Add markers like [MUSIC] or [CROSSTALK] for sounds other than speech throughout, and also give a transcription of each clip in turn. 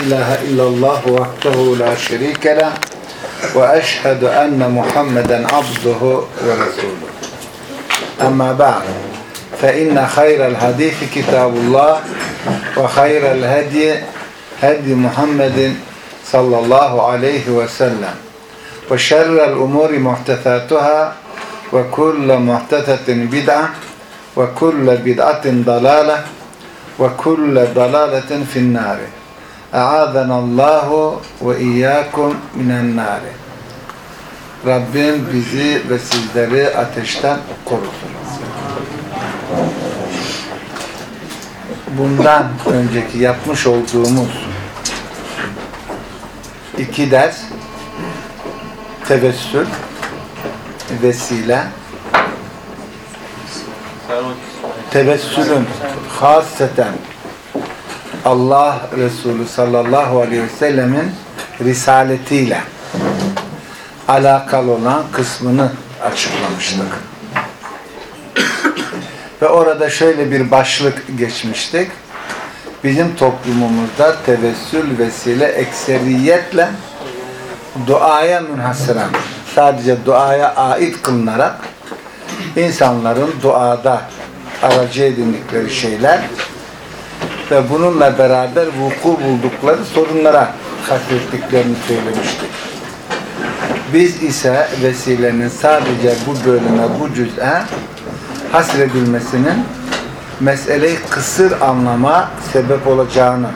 إله إلا الله وحده لا شريك له وأشهد أن محمدا عبده ورسوله. أما بعد فإن خير الحديث كتاب الله وخير الهدي هدي محمد صلى الله عليه وسلم. وشر الأمور محدثاتها وكل محدثة بدعة وكل بدعة ضلالة وكل ضلالة في النار. Allahu ve iyyakum minen nar. Rabbim bizi ve sizleri ateşten korusun. Bundan önceki yapmış olduğumuz iki ders tevessül vesile tevessülün haseten Allah Resulü sallallahu aleyhi ve sellemin risaletiyle alakalı olan kısmını açıklamıştık. Ve orada şöyle bir başlık geçmiştik. Bizim toplumumuzda tevessül vesile ekseriyetle duaya münhasıran, sadece duaya ait kılınarak insanların duada aracı edindikleri şeyler ve bununla beraber vuku buldukları sorunlara hasrettiklerini söylemiştik. Biz ise vesilenin sadece bu bölüme, bu cüz'e hasredilmesinin meseleyi kısır anlama sebep olacağını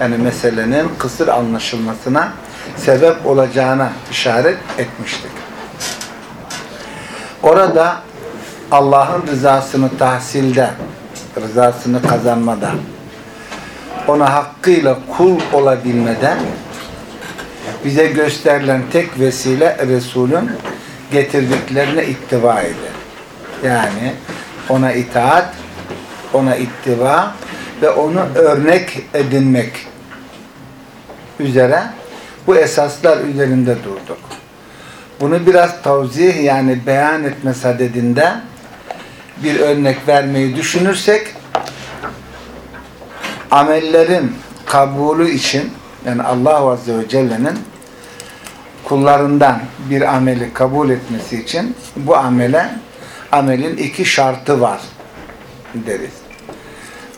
yani meselenin kısır anlaşılmasına sebep olacağına işaret etmiştik. Orada Allah'ın rızasını tahsilde, rızasını kazanmada, ona hakkıyla kul olabilmeden bize gösterilen tek vesile Resul'ün getirdiklerine ittiva eder. Yani ona itaat, ona ittiva ve onu örnek edinmek üzere bu esaslar üzerinde durduk. Bunu biraz tavzih yani beyan etme sadedinde bir örnek vermeyi düşünürsek amellerin kabulü için yani Allah Azze ve Celle'nin kullarından bir ameli kabul etmesi için bu amele amelin iki şartı var deriz.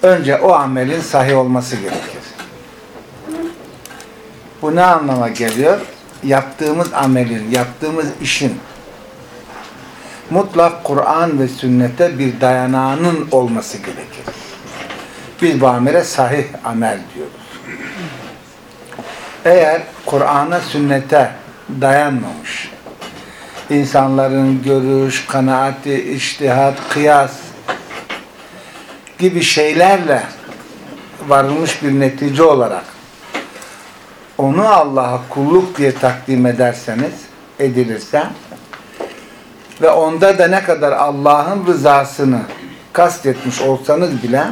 Önce o amelin sahih olması gerekir. Bu ne anlama geliyor? Yaptığımız amelin, yaptığımız işin mutlak Kur'an ve sünnete bir dayanağının olması gerekir. Biz bu amele sahih amel diyoruz. Eğer Kur'an'a, sünnete dayanmamış, insanların görüş, kanaati, iştihat, kıyas gibi şeylerle varılmış bir netice olarak onu Allah'a kulluk diye takdim ederseniz, edilirse ve onda da ne kadar Allah'ın rızasını kastetmiş olsanız bile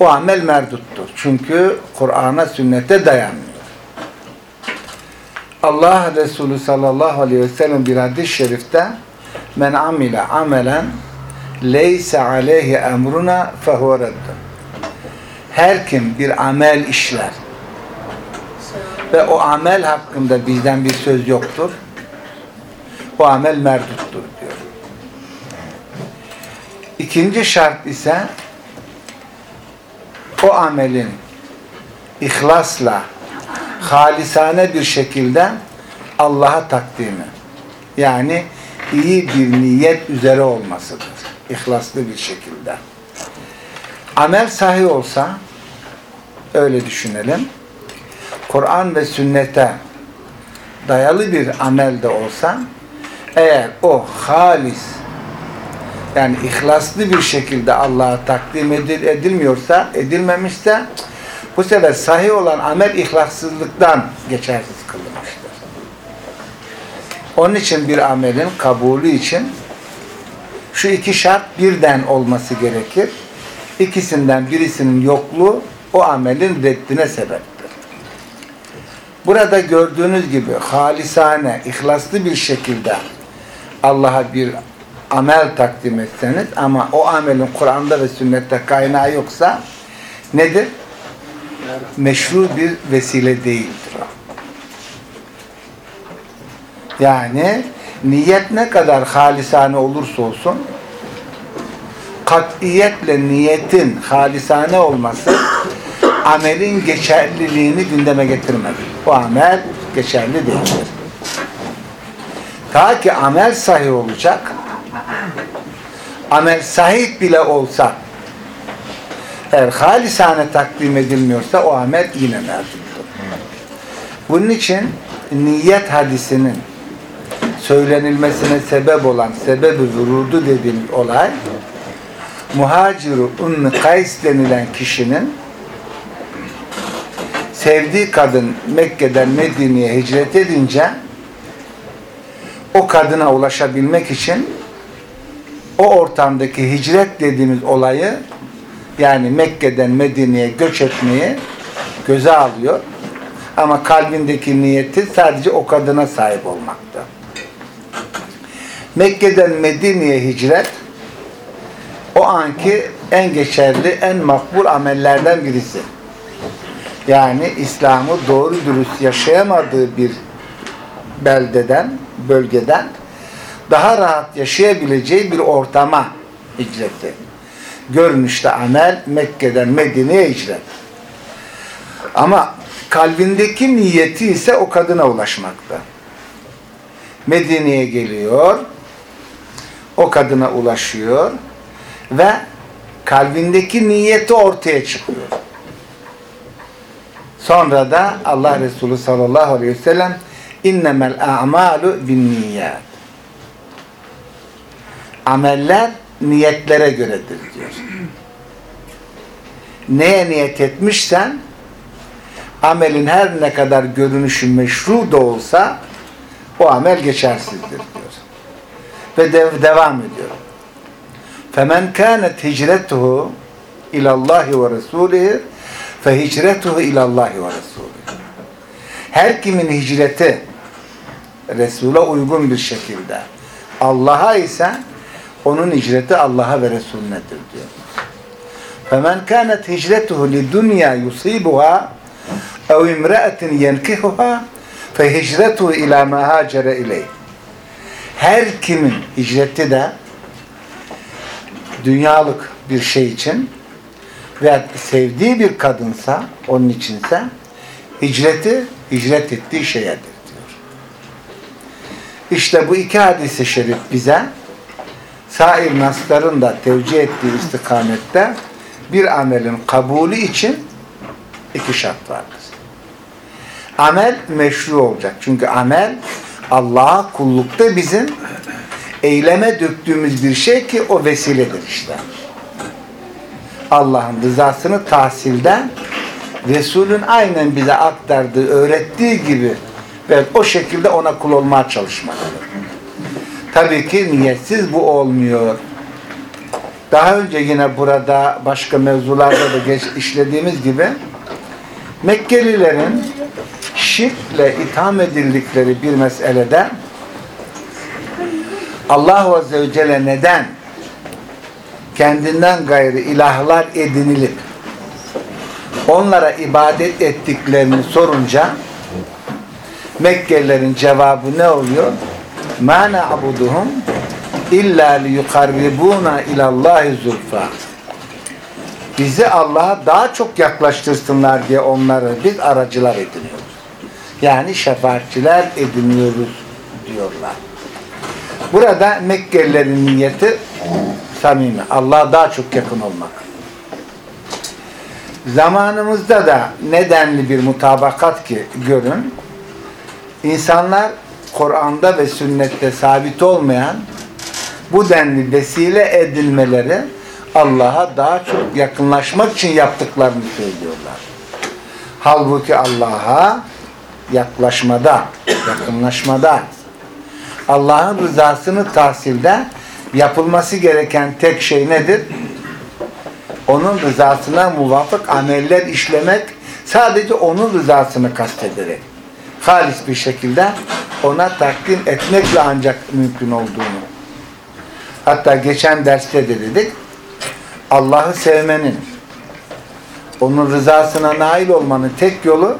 o amel merduttur. Çünkü Kur'an'a, sünnete dayanmıyor. Allah Resulü sallallahu aleyhi ve sellem bir hadis-i şerifte men amile amelen leyse aleyhi emruna fehuve. Her kim bir amel işler ve o amel hakkında bizden bir söz yoktur. O amel merduttur diyor. İkinci şart ise o amelin ihlasla halisane bir şekilde Allah'a takdimi. Yani iyi bir niyet üzere olmasıdır. İhlaslı bir şekilde. Amel sahih olsa öyle düşünelim. Kur'an ve sünnete dayalı bir amel de olsa eğer o halis yani ihlaslı bir şekilde Allah'a takdim edilmiyorsa, edilmemişse bu sefer sahih olan amel ihlassızlıktan geçersiz kılınmıştır. Onun için bir amelin kabulü için şu iki şart birden olması gerekir. İkisinden birisinin yokluğu o amelin reddine sebeptir. Burada gördüğünüz gibi halisane, ihlaslı bir şekilde Allah'a bir amel takdim etseniz ama o amelin Kur'an'da ve sünnette kaynağı yoksa nedir? meşru bir vesile değildir o. Yani niyet ne kadar halisane olursa olsun katiyetle niyetin halisane olması amelin geçerliliğini gündeme getirmez. O amel geçerli değildir. Ta ki amel sahih olacak amel sahih bile olsa eğer halisane takdim edilmiyorsa o amel yine merduttur. Bunun için niyet hadisinin söylenilmesine sebep olan sebebi vurudu dediğimiz olay Muhaciru Ümmü Kays denilen kişinin sevdiği kadın Mekke'den Medine'ye hicret edince o kadına ulaşabilmek için o ortamdaki hicret dediğimiz olayı yani Mekke'den Medine'ye göç etmeyi göze alıyor. Ama kalbindeki niyeti sadece o kadına sahip olmakta. Mekke'den Medine'ye hicret o anki en geçerli, en makbul amellerden birisi. Yani İslam'ı doğru dürüst yaşayamadığı bir beldeden, bölgeden daha rahat yaşayabileceği bir ortama hicreti. Görünüşte amel Mekke'den Medine'ye hicret. Ama kalbindeki niyeti ise o kadına ulaşmakta. Medine'ye geliyor, o kadına ulaşıyor ve kalbindeki niyeti ortaya çıkıyor. Sonra da Allah Resulü sallallahu aleyhi ve sellem innemel a'malu bin niyat. Ameller niyetlere göredir diyor. Neye niyet etmişsen amelin her ne kadar görünüşü meşru da olsa o amel geçersizdir diyor. Ve de devam ediyor. فَمَنْ كَانَتْ هِجْرَتُهُ اِلَى اللّٰهِ وَرَسُولِهِ فَهِجْرَتُهُ اِلَى اللّٰهِ وَرَسُولِهِ Her kimin hicreti Resul'e uygun bir şekilde Allah'a ise onun hicreti Allah'a ve Resulünedir diyor. فَمَنْ كَانَتْ هِجْرَتُهُ لِدُنْيَا يُصِيبُهَا اَوْ اِمْرَأَةٍ يَنْكِهُهَا فَهِجْرَتُهُ اِلَى مَا هَاجَرَ اِلَيْهِ Her kimin hicreti de dünyalık bir şey için ve sevdiği bir kadınsa, onun içinse hicreti, hicret ettiği şeyedir diyor. İşte bu iki hadisi şerif bize sair nasların da tevcih ettiği istikamette bir amelin kabulü için iki şart vardır. Amel meşru olacak. Çünkü amel Allah'a kullukta bizim eyleme döktüğümüz bir şey ki o vesiledir işte. Allah'ın rızasını tahsilden Resul'ün aynen bize aktardığı, öğrettiği gibi ve o şekilde ona kul olmaya çalışmaktır. Tabii ki niyetsiz bu olmuyor. Daha önce yine burada başka mevzularda da geç işlediğimiz gibi Mekkelilerin şirkle itham edildikleri bir meselede Allah Azze ve Celle neden kendinden gayrı ilahlar edinilip onlara ibadet ettiklerini sorunca Mekkelilerin cevabı ne oluyor? مَا نَعْبُدُهُمْ اِلَّا لِيُقَرِّبُونَ اِلَى اللّٰهِ زُلْفَى Bizi Allah'a daha çok yaklaştırsınlar diye onları biz aracılar ediniyoruz. Yani şefaatçiler ediniyoruz diyorlar. Burada Mekkelilerin niyeti samimi. Allah'a daha çok yakın olmak. Zamanımızda da nedenli bir mutabakat ki görün. İnsanlar Kur'an'da ve sünnette sabit olmayan bu denli vesile edilmeleri Allah'a daha çok yakınlaşmak için yaptıklarını söylüyorlar. Halbuki Allah'a yaklaşmada, yakınlaşmada Allah'ın rızasını tahsilde yapılması gereken tek şey nedir? Onun rızasına muvafık ameller işlemek sadece onun rızasını kastederek halis bir şekilde ona takdim etmekle ancak mümkün olduğunu. Hatta geçen derste de dedik Allah'ı sevmenin onun rızasına nail olmanın tek yolu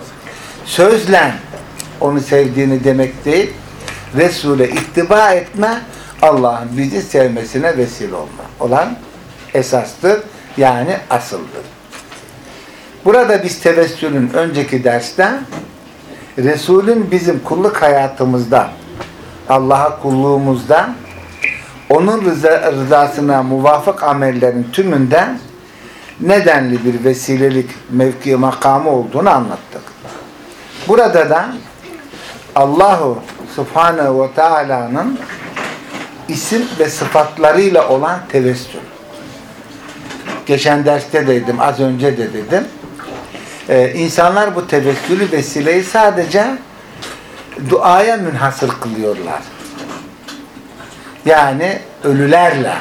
sözle onu sevdiğini demek değil, Resul'e ittiba etme, Allah'ın bizi sevmesine vesile olma olan esastır, yani asıldır. Burada biz tevessülün önceki derste Resul'ün bizim kulluk hayatımızda Allah'a kulluğumuzda onun rıza, rızasına muvafık amellerin tümünden nedenli bir vesilelik mevki makamı olduğunu anlattık. Burada da Allahu Subhanahu ve Taala'nın isim ve sıfatlarıyla olan tevessül. Geçen derste dedim, az önce de dedim. Ee, insanlar bu tevessülü vesileyi sadece duaya münhasır kılıyorlar. Yani ölülerle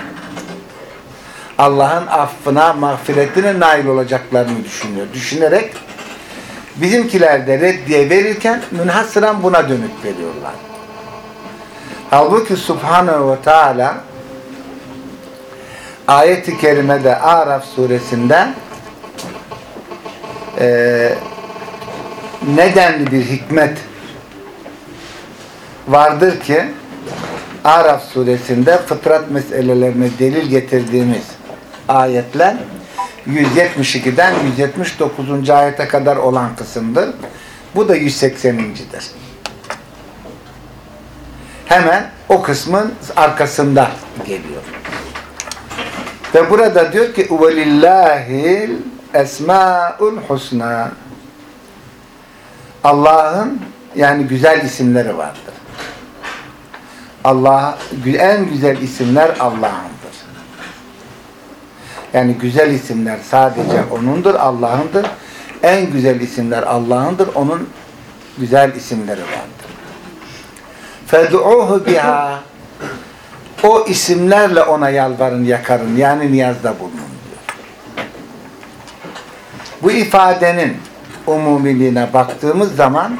Allah'ın affına, mağfiretine nail olacaklarını düşünüyor. Düşünerek bizimkiler de reddiye verirken münhasıran buna dönük veriyorlar. Halbuki Subhanahu ve Teala ayet-i kerimede Araf suresinde e, nedenli bir hikmet vardır ki Araf suresinde fıtrat meselelerine delil getirdiğimiz ayetler 172'den 179. ayete kadar olan kısımdır. Bu da 180.dir. Hemen o kısmın arkasında geliyor. Ve burada diyor ki وَلِلَّهِ Esmaul Husna. Allah'ın yani güzel isimleri vardır. Allah en güzel isimler Allah'ındır. Yani güzel isimler sadece onundur, Allah'ındır. En güzel isimler Allah'ındır. Onun güzel isimleri vardır. Fed'uhu biha o isimlerle ona yalvarın, yakarın. Yani niyazda bulunun. Bu ifadenin umumiliğine baktığımız zaman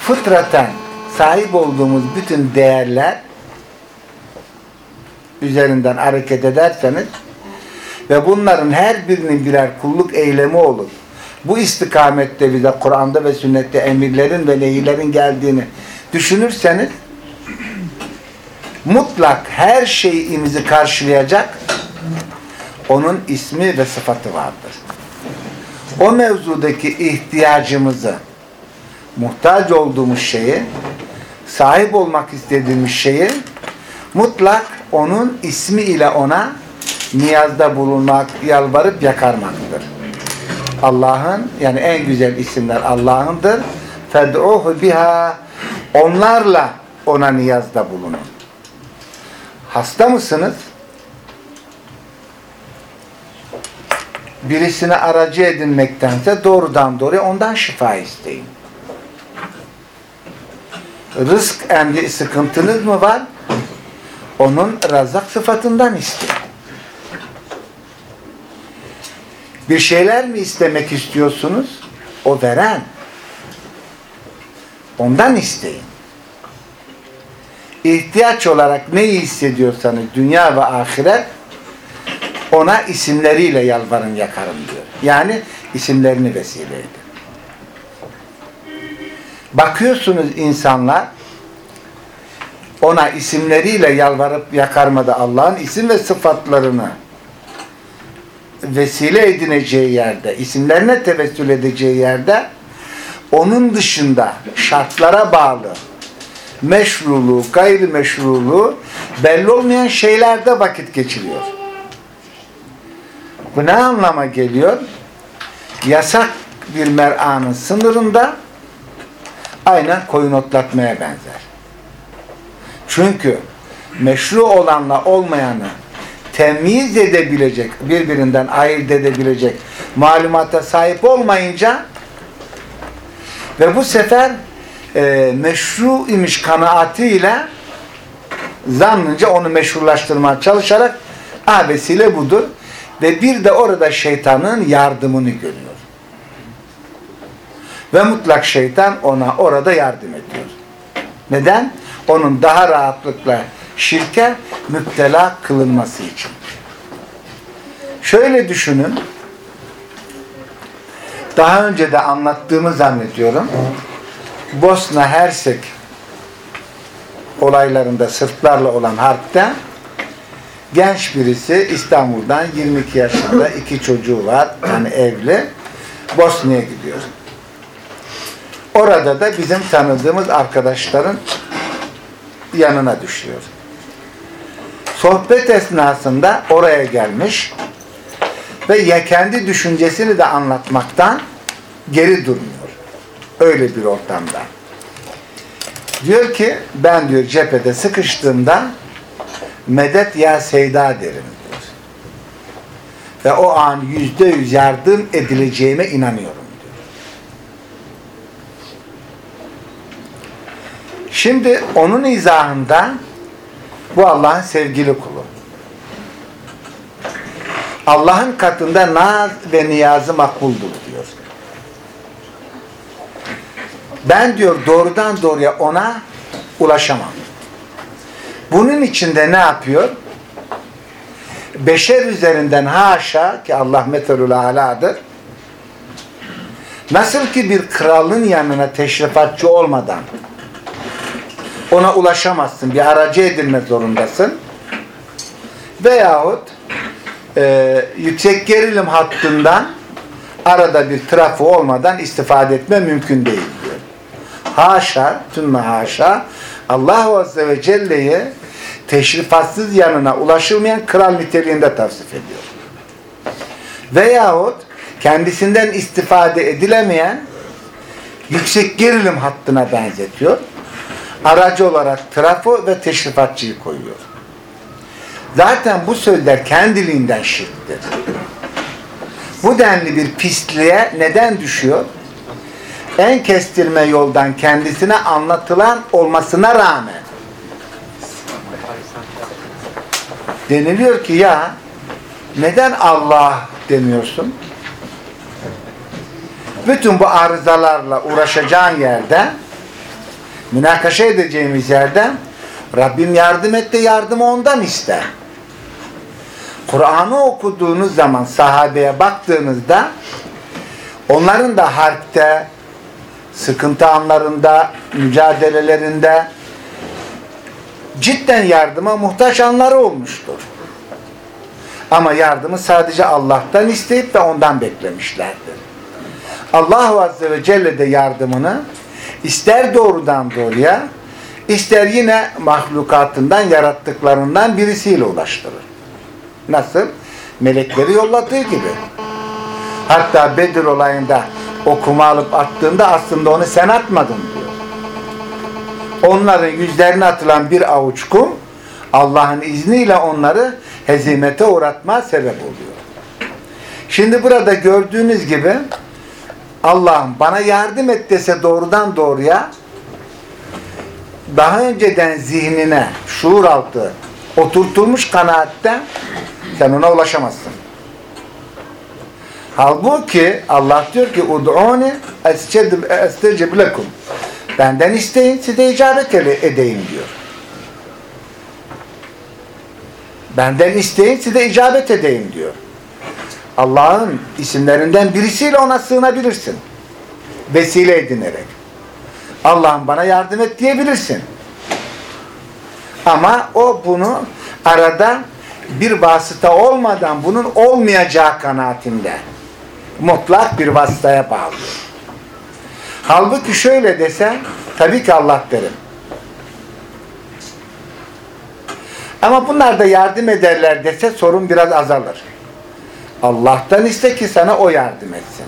fıtraten sahip olduğumuz bütün değerler üzerinden hareket ederseniz ve bunların her birinin birer kulluk eylemi olur. Bu istikamette bize Kur'an'da ve sünnette emirlerin ve nehilerin geldiğini düşünürseniz mutlak her şeyimizi karşılayacak onun ismi ve sıfatı vardır. O mevzudaki ihtiyacımızı muhtaç olduğumuz şeyi sahip olmak istediğimiz şeyi mutlak onun ismi ile ona niyazda bulunmak, yalvarıp yakarmaktır. Allah'ın yani en güzel isimler Allah'ındır. Fed'uhu biha onlarla ona niyazda bulunun. Hasta mısınız? Birisine aracı edinmektense doğrudan doğruya ondan şifa isteyin. Rızk emri sıkıntınız mı var? Onun razak sıfatından isteyin. Bir şeyler mi istemek istiyorsunuz? O veren. Ondan isteyin. İhtiyaç olarak neyi hissediyorsanız dünya ve ahiret ona isimleriyle yalvarın yakarım diyor. Yani isimlerini vesile edin. Bakıyorsunuz insanlar ona isimleriyle yalvarıp yakarmada Allah'ın isim ve sıfatlarını vesile edineceği yerde, isimlerine tevessül edeceği yerde onun dışında şartlara bağlı meşruluğu, gayrimeşruluğu belli olmayan şeylerde vakit geçiriyor. Bu ne anlama geliyor? Yasak bir mer'anın sınırında aynen koyun otlatmaya benzer. Çünkü meşru olanla olmayanı temyiz edebilecek, birbirinden ayırt edebilecek malumata sahip olmayınca ve bu sefer e, meşru imiş kanaatiyle zannınca onu meşrulaştırmaya çalışarak abesiyle budur ve bir de orada şeytanın yardımını görüyor. Ve mutlak şeytan ona orada yardım ediyor. Neden? Onun daha rahatlıkla şirke müptela kılınması için. Şöyle düşünün, Daha önce de anlattığımı zannediyorum. Bosna Hersek olaylarında Sırplarla olan harpte genç birisi İstanbul'dan 22 yaşında iki çocuğu var yani evli Bosna'ya gidiyor. Orada da bizim tanıdığımız arkadaşların yanına düşüyor. Sohbet esnasında oraya gelmiş ve ya kendi düşüncesini de anlatmaktan geri durmuyor. Öyle bir ortamda. Diyor ki ben diyor cephede sıkıştığımda medet ya Seyda derim diyor. Ve o an yüzde yüz yardım edileceğime inanıyorum diyor. Şimdi onun izahında bu Allah'ın sevgili kulu. Allah'ın katında naz ve niyazı makbuldür diyor. Ben diyor doğrudan doğruya ona ulaşamam. Bunun içinde ne yapıyor? Beşer üzerinden haşa ki Allah metelul aladır. Nasıl ki bir kralın yanına teşrifatçı olmadan ona ulaşamazsın. Bir aracı edilme zorundasın. Veyahut e, yüksek gerilim hattından arada bir trafo olmadan istifade etme mümkün değil. Haşa, tümme haşa Allah Azze ve Celle'yi teşrifatsız yanına ulaşılmayan kral niteliğinde tavsif ediyor. Veyahut kendisinden istifade edilemeyen yüksek gerilim hattına benzetiyor. Aracı olarak trafo ve teşrifatçıyı koyuyor. Zaten bu sözler kendiliğinden şirktir. Bu denli bir pisliğe neden düşüyor? En kestirme yoldan kendisine anlatılan olmasına rağmen deniliyor ki ya neden Allah demiyorsun? Bütün bu arızalarla uğraşacağın yerde münakaşa edeceğimiz yerde Rabbim yardım et de yardımı ondan iste. Kur'an'ı okuduğunuz zaman sahabeye baktığınızda onların da harpte, sıkıntı anlarında, mücadelelerinde cidden yardıma muhtaç anları olmuştur. Ama yardımı sadece Allah'tan isteyip de ondan beklemişlerdir. Allah Azze ve Celle de yardımını ister doğrudan doğruya ister yine mahlukatından yarattıklarından birisiyle ulaştırır. Nasıl? Melekleri yolladığı gibi. Hatta Bedir olayında okuma alıp attığında aslında onu sen atmadın diyor. Onların yüzlerine atılan bir avuç kum Allah'ın izniyle onları hezimete uğratma sebep oluyor. Şimdi burada gördüğünüz gibi Allah'ım bana yardım et dese doğrudan doğruya daha önceden zihnine şuur altı oturtulmuş kanaatte sen ona ulaşamazsın. Halbuki Allah diyor ki ud'uni estecib lekum. Benden isteyin size icabet edeyim diyor. Benden isteyin size icabet edeyim diyor. Allah'ın isimlerinden birisiyle ona sığınabilirsin. Vesile edinerek. Allah'ım bana yardım et diyebilirsin. Ama o bunu arada bir vasıta olmadan bunun olmayacağı kanaatinde. Mutlak bir vasıtaya bağlı. Halbuki şöyle desen tabii ki Allah derim. Ama bunlar da yardım ederler dese sorun biraz azalır. Allah'tan iste ki sana o yardım etsin.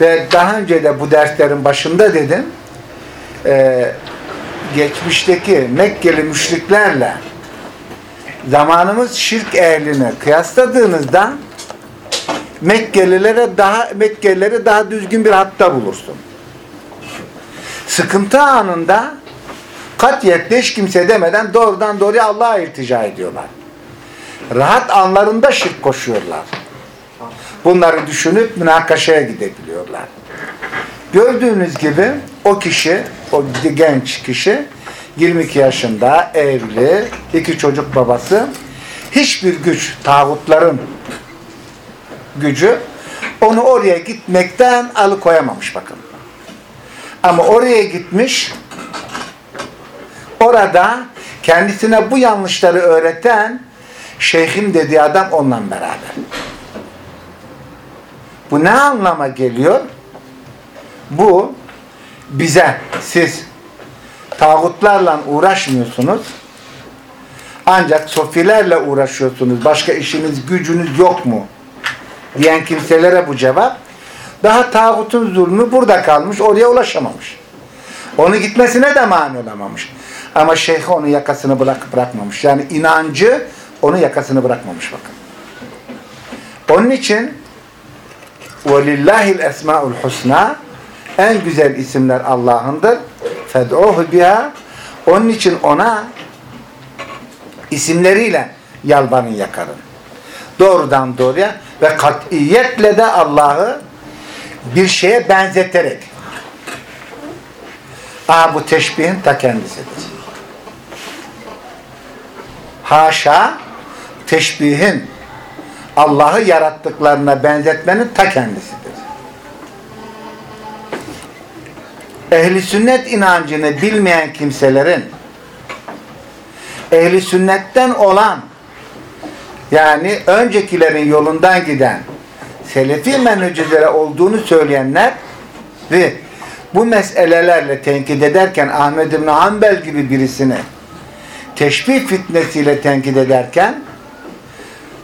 Ve daha önce de bu derslerin başında dedim e, geçmişteki Mekkeli müşriklerle zamanımız şirk ehlini kıyasladığınızda Mekkelilere daha Mekkelileri daha düzgün bir hatta bulursun. Sıkıntı anında katiyet leş kimse demeden doğrudan doğruya Allah'a iltica ediyorlar. Rahat anlarında şirk koşuyorlar. Bunları düşünüp münakaşaya gidebiliyorlar. Gördüğünüz gibi o kişi, o genç kişi 22 yaşında, evli, iki çocuk babası hiçbir güç, tağutların gücü onu oraya gitmekten alıkoyamamış bakın. Ama oraya gitmiş orada kendisine bu yanlışları öğreten şeyhim dediği adam onunla beraber. Bu ne anlama geliyor? Bu bize siz tağutlarla uğraşmıyorsunuz. Ancak sofilerle uğraşıyorsunuz. Başka işiniz, gücünüz yok mu? Diyen kimselere bu cevap. Daha tağutun zulmü burada kalmış, oraya ulaşamamış. Onu gitmesine de mani olamamış. Ama şeyh onu yakasını bırakıp bırakmamış. Yani inancı onu yakasını bırakmamış bakın. Onun için وَلِلَّهِ الْاَسْمَاءُ الْحُسْنَى En güzel isimler Allah'ındır. فَدْعُوهُ بِهَا Onun için ona isimleriyle yalvarın yakarın. Doğrudan doğruya ve katiyetle de Allah'ı bir şeye benzeterek. Aa bu teşbihin ta kendisidir. Haşa teşbihin Allah'ı yarattıklarına benzetmenin ta kendisidir. Ehli sünnet inancını bilmeyen kimselerin ehli sünnetten olan yani öncekilerin yolundan giden selefi menhecilere olduğunu söyleyenler ve bu meselelerle tenkit ederken Ahmed İbni Hanbel gibi birisini teşbih fitnesiyle tenkit ederken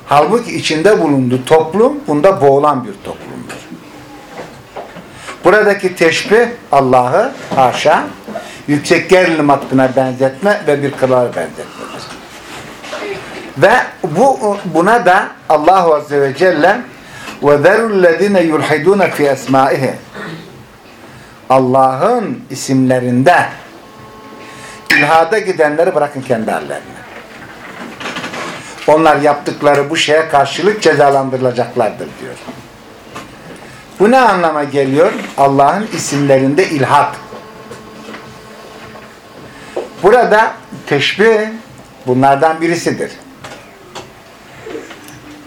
halbuki içinde bulunduğu toplum bunda boğulan bir toplumdur. Buradaki teşbih Allah'ı haşa yüksek gerilim hattına benzetme ve bir kılara benzetmedir. Ve bu buna da Allahu Azze ve Celle وَذَرُوا الَّذِينَ يُلْحِدُونَ فِي أَسْمَائِهِ Allah'ın isimlerinde ilhada gidenleri bırakın kendi hallerine. Onlar yaptıkları bu şeye karşılık cezalandırılacaklardır diyor. Bu ne anlama geliyor? Allah'ın isimlerinde ilhat. Burada teşbih bunlardan birisidir.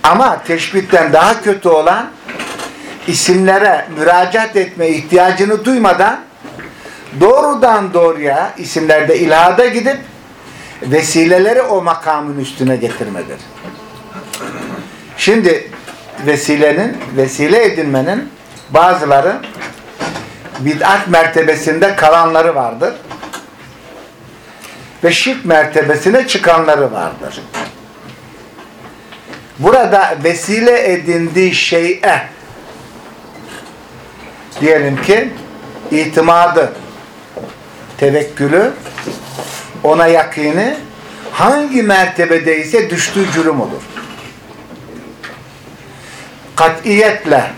Ama teşbihten daha kötü olan isimlere müracaat etme ihtiyacını duymadan doğrudan doğruya isimlerde ilhada gidip vesileleri o makamın üstüne getirmedir. Şimdi vesilenin, vesile edinmenin bazıları bid'at mertebesinde kalanları vardır. Ve şirk mertebesine çıkanları vardır. Burada vesile edindiği şeye diyelim ki itimadı, tevekkülü, ona yakini hangi mertebedeyse düştüğü cürüm olur. Katiyetle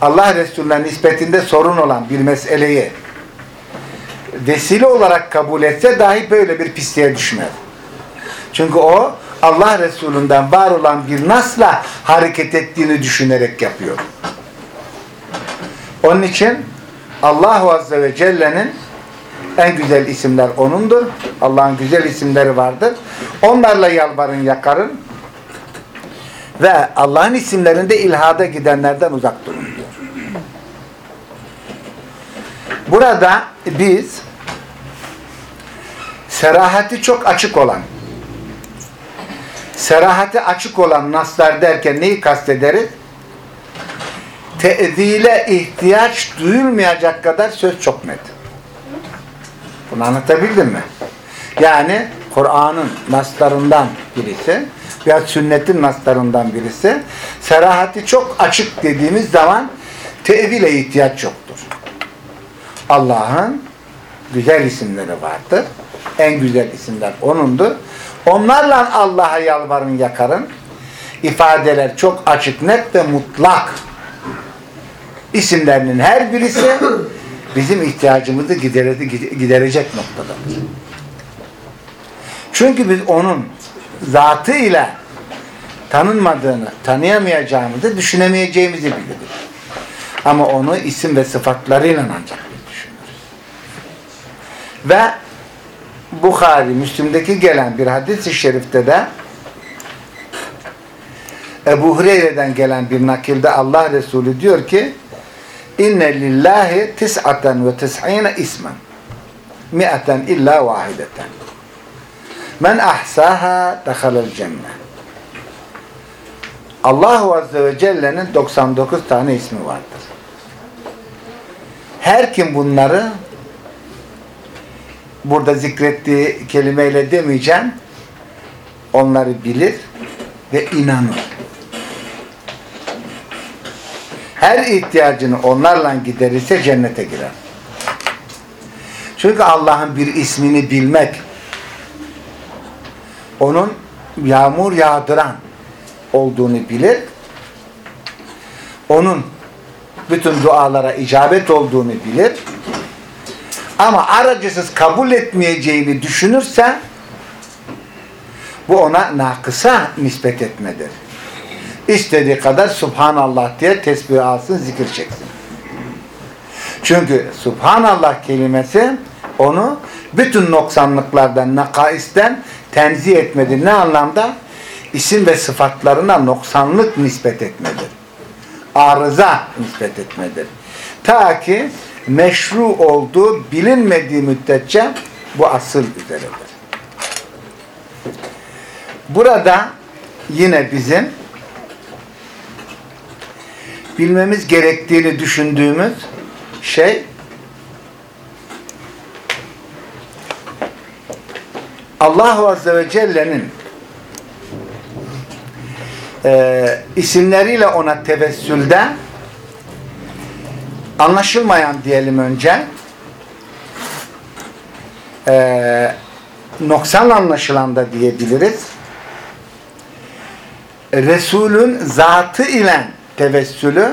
Allah Resulü'ne nispetinde sorun olan bir meseleyi vesile olarak kabul etse dahi böyle bir pisliğe düşmez. Çünkü o Allah Resulü'nden var olan bir nasla hareket ettiğini düşünerek yapıyor. Onun için Allahu Azze ve Celle'nin en güzel isimler O'nundur. Allah'ın güzel isimleri vardır. Onlarla yalvarın yakarın. Ve Allah'ın isimlerinde ilhada gidenlerden uzak durun diyor. Burada biz serahati çok açık olan serahati açık olan naslar derken neyi kastederiz? Tevile ihtiyaç duyulmayacak kadar söz çok net. Bunu anlatabildim mi? Yani Kur'an'ın naslarından birisi veya sünnetin naslarından birisi serahati çok açık dediğimiz zaman tevile ihtiyaç yoktur. Allah'ın güzel isimleri vardır. En güzel isimler O'nundur. Onlarla Allah'a yalvarın yakarın. İfadeler çok açık, net ve mutlak. İsimlerinin her birisi bizim ihtiyacımızı giderecek noktadadır. Çünkü biz onun zatıyla tanınmadığını, tanıyamayacağımızı, düşünemeyeceğimizi biliriz. Ama onu isim ve sıfatlarıyla ancak düşünürüz. Ve Bukhari, Müslim'deki gelen bir hadis-i şerifte de Ebu Hureyre'den gelen bir nakilde Allah Resulü diyor ki inne lillahi tis'aten ve tis'ine ismen mi'aten illa vahideten. Men ahsaha dehalel cennet Allahu Azze ve Celle'nin 99 tane ismi vardır. Her kim bunları burada zikrettiği kelimeyle demeyeceğim onları bilir ve inanır. Her ihtiyacını onlarla giderirse cennete girer. Çünkü Allah'ın bir ismini bilmek onun yağmur yağdıran olduğunu bilir. Onun bütün dualara icabet olduğunu bilir. Ama aracısız kabul etmeyeceğini düşünürse bu ona nakısa nispet etmedir. İstediği kadar Subhanallah diye tesbih alsın, zikir çeksin. Çünkü Subhanallah kelimesi onu bütün noksanlıklardan, nakaisten tenzih etmedir. Ne anlamda? İsim ve sıfatlarına noksanlık nispet etmedir. Arıza nispet etmedir. Ta ki meşru olduğu bilinmediği müddetçe bu asıl üzeredir. Burada yine bizim bilmemiz gerektiğini düşündüğümüz şey Allahu Azze ve Celle'nin e, isimleriyle ona tevessülde anlaşılmayan diyelim önce e, noksan anlaşılan da diyebiliriz. Resulün zatı ile tevessülü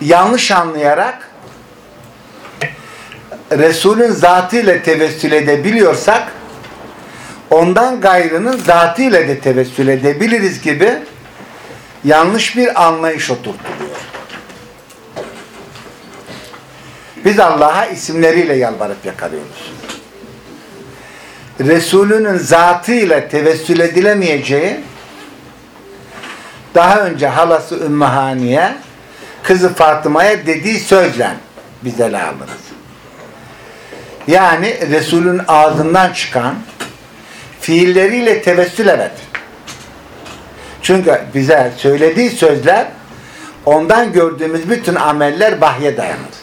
yanlış anlayarak Resulün zatı ile tevessül edebiliyorsak ondan gayrının zatı ile de tevessül edebiliriz gibi yanlış bir anlayış oturtuluyor. Biz Allah'a isimleriyle yalvarıp yakarıyoruz. Resulünün zatı ile tevessül edilemeyeceği daha önce halası Ümmühaniye kızı Fatıma'ya dediği sözle biz ele. Yani Resulün ağzından çıkan fiilleriyle tevessül evet. Çünkü bize söylediği sözler ondan gördüğümüz bütün ameller bahye dayanır.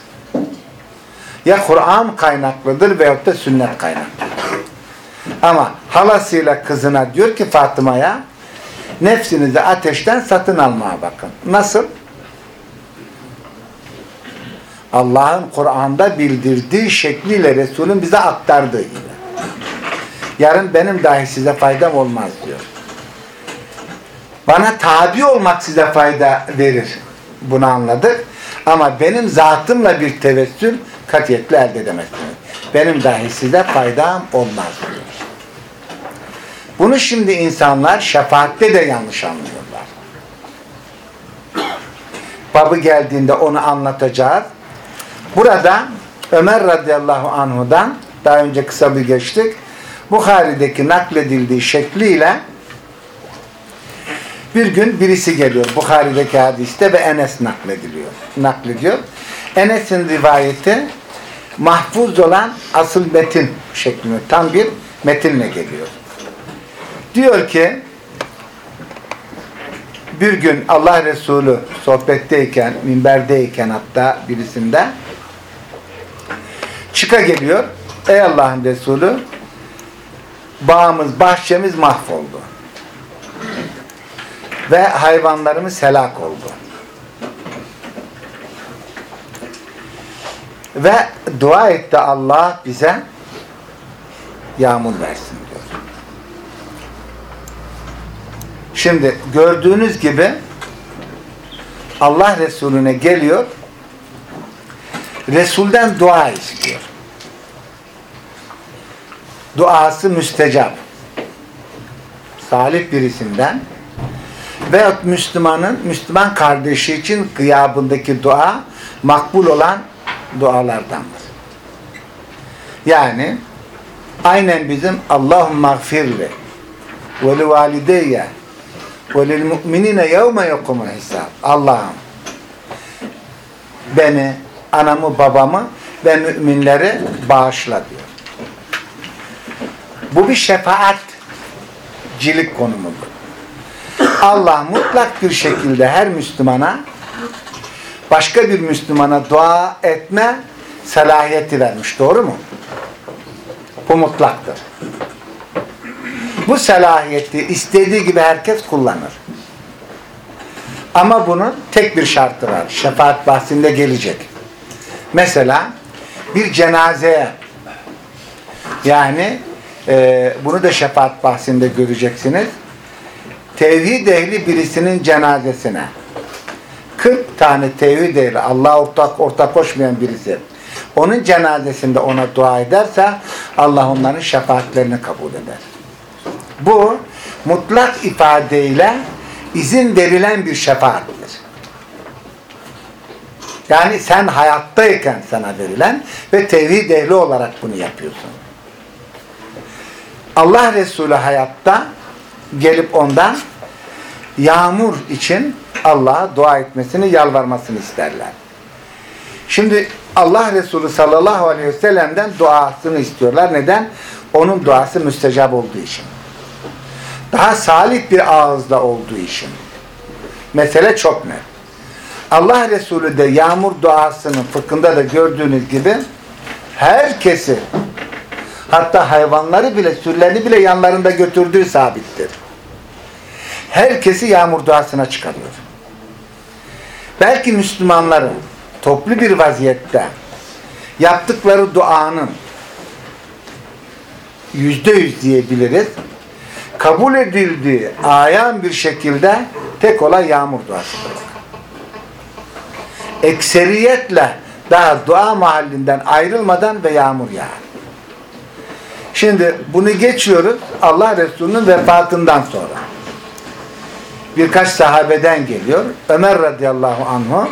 Ya Kur'an kaynaklıdır veyahut da sünnet kaynaklıdır. Ama halasıyla kızına diyor ki Fatıma'ya nefsinizi ateşten satın almaya bakın. Nasıl? Allah'ın Kur'an'da bildirdiği şekliyle Resul'ün bize aktardığı gibi. Yarın benim dahi size faydam olmaz diyor. Bana tabi olmak size fayda verir. Bunu anladık. Ama benim zatımla bir tevessül katiyetle elde edemezsiniz. Benim dahi size faydam olmaz diyor. Bunu şimdi insanlar şefaatte de yanlış anlıyorlar. Babı geldiğinde onu anlatacağız. Burada Ömer radıyallahu anhudan daha önce kısa bir geçtik. Bukhari'deki nakledildiği şekliyle bir gün birisi geliyor Bukhari'deki hadiste ve Enes naklediliyor. Naklediyor. Enes'in rivayeti mahfuz olan asıl metin şeklinde tam bir metinle geliyor. Diyor ki bir gün Allah Resulü sohbetteyken, minberdeyken hatta birisinde çıka geliyor. Ey Allah'ın Resulü bağımız, bahçemiz mahvoldu. Ve hayvanlarımız helak oldu. Ve dua etti Allah bize yağmur versin diyor. Şimdi gördüğünüz gibi Allah Resulüne geliyor Resul'den dua istiyor. Duası müstecap. Salih birisinden veyahut Müslümanın, Müslüman kardeşi için gıyabındaki dua makbul olan dualardandır. Yani aynen bizim Allahümme gfirli ve li valideyye ve lil mu'minine yevme yekumul hesab. Allah'ım beni, anamı, babamı ve müminleri bağışla diyor. Bu bir şefaatcilik konumudur. Allah mutlak bir şekilde her Müslümana başka bir Müslümana dua etme selahiyeti vermiş. Doğru mu? Bu mutlaktır. Bu selahiyeti istediği gibi herkes kullanır. Ama bunun tek bir şartı var. Şefaat bahsinde gelecek. Mesela bir cenazeye yani e, bunu da şefaat bahsinde göreceksiniz. Tevhid ehli birisinin cenazesine 40 tane tevhid ehli Allah ortak, ortak koşmayan birisi onun cenazesinde ona dua ederse Allah onların şefaatlerini kabul eder. Bu mutlak ifadeyle izin verilen bir şefaattir. Yani sen hayattayken sana verilen ve tevhid ehli olarak bunu yapıyorsun. Allah Resulü hayatta gelip ondan yağmur için Allah'a dua etmesini, yalvarmasını isterler. Şimdi Allah Resulü sallallahu aleyhi ve sellem'den duasını istiyorlar. Neden? Onun duası müstecap olduğu için. Daha salih bir ağızda olduğu için. Mesele çok net. Allah Resulü de yağmur duasının fıkhında da gördüğünüz gibi herkesi hatta hayvanları bile, sürülerini bile yanlarında götürdüğü sabittir. Herkesi yağmur duasına çıkarıyor. Belki Müslümanların toplu bir vaziyette yaptıkları duanın yüzde yüz diyebiliriz. Kabul edildiği ayan bir şekilde tek olay yağmur duasıdır. Ekseriyetle daha dua mahallinden ayrılmadan ve yağmur yağar. Şimdi bunu geçiyoruz Allah Resulü'nün vefatından sonra. Birkaç sahabeden geliyor. Ömer radıyallahu anhu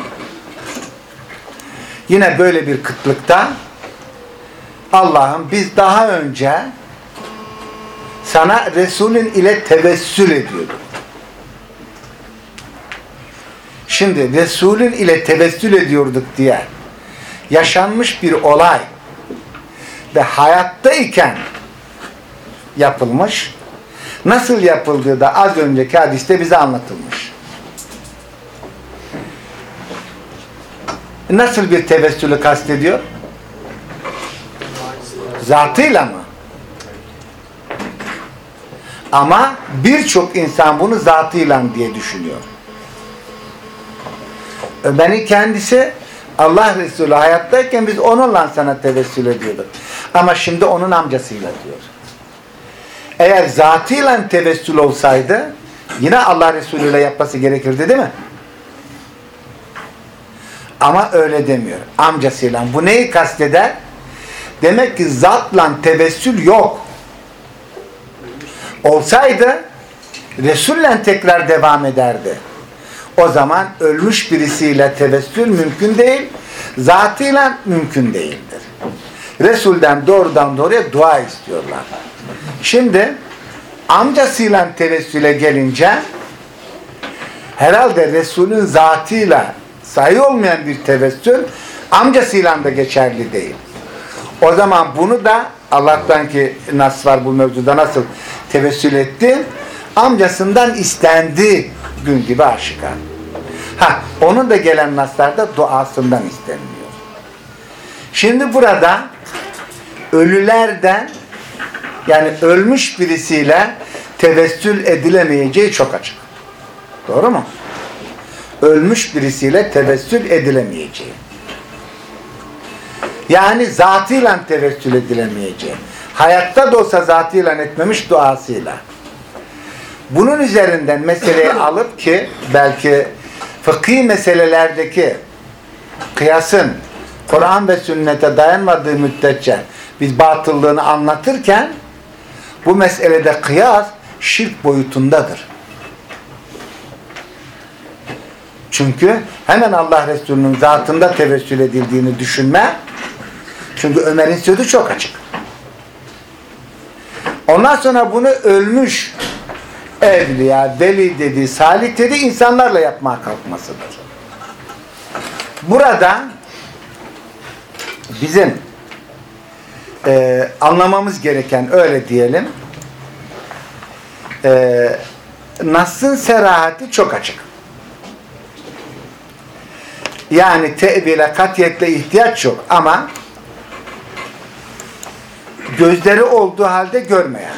yine böyle bir kıtlıkta Allah'ım biz daha önce sana Resulün ile tevessül ediyorduk. Şimdi Resulün ile tevessül ediyorduk diye yaşanmış bir olay ve hayattayken yapılmış nasıl yapıldığı da az önceki hadiste bize anlatılmış. Nasıl bir tevessülü kastediyor? Zatıyla mı? Ama birçok insan bunu zatıyla diye düşünüyor. Ömer'in kendisi Allah Resulü hayattayken biz onunla sana tevessül ediyorduk. Ama şimdi onun amcasıyla diyor. Eğer zatıyla tevessül olsaydı yine Allah Resulü ile yapması gerekirdi değil mi? Ama öyle demiyor. Amcasıyla. Bu neyi kasteder? Demek ki zatla tevessül yok. Olsaydı Resul'le tekrar devam ederdi. O zaman ölmüş birisiyle tevessül mümkün değil. Zatıyla mümkün değildir. Resul'den doğrudan doğruya dua istiyorlar. Şimdi amcasıyla tevessüle gelince herhalde Resul'ün zatıyla sahih olmayan bir tevessül amcasıyla da geçerli değil. O zaman bunu da Allah'tan ki nas var bu mevzuda nasıl tevessül etti? Amcasından istendi gün gibi aşikar. Ha, onun da gelen naslarda duasından istenmiyor. Şimdi burada ölülerden yani ölmüş birisiyle tevessül edilemeyeceği çok açık. Doğru mu? Ölmüş birisiyle tevessül edilemeyeceği. Yani zatıyla tevessül edilemeyeceği. Hayatta da olsa zatıyla etmemiş duasıyla. Bunun üzerinden meseleyi [COUGHS] alıp ki belki fıkhi meselelerdeki kıyasın Kur'an ve sünnete dayanmadığı müddetçe biz batıllığını anlatırken bu meselede kıyas şirk boyutundadır. Çünkü hemen Allah Resulü'nün zatında tevessül edildiğini düşünme çünkü Ömer'in sözü çok açık. Ondan sonra bunu ölmüş evliya, veli dedi, salih dedi insanlarla yapmaya kalkmasıdır. Burada bizim e, anlamamız gereken öyle diyelim e, Nas'ın serahati çok açık. Yani tevile, katiyetle ihtiyaç yok ama gözleri olduğu halde görmeyen,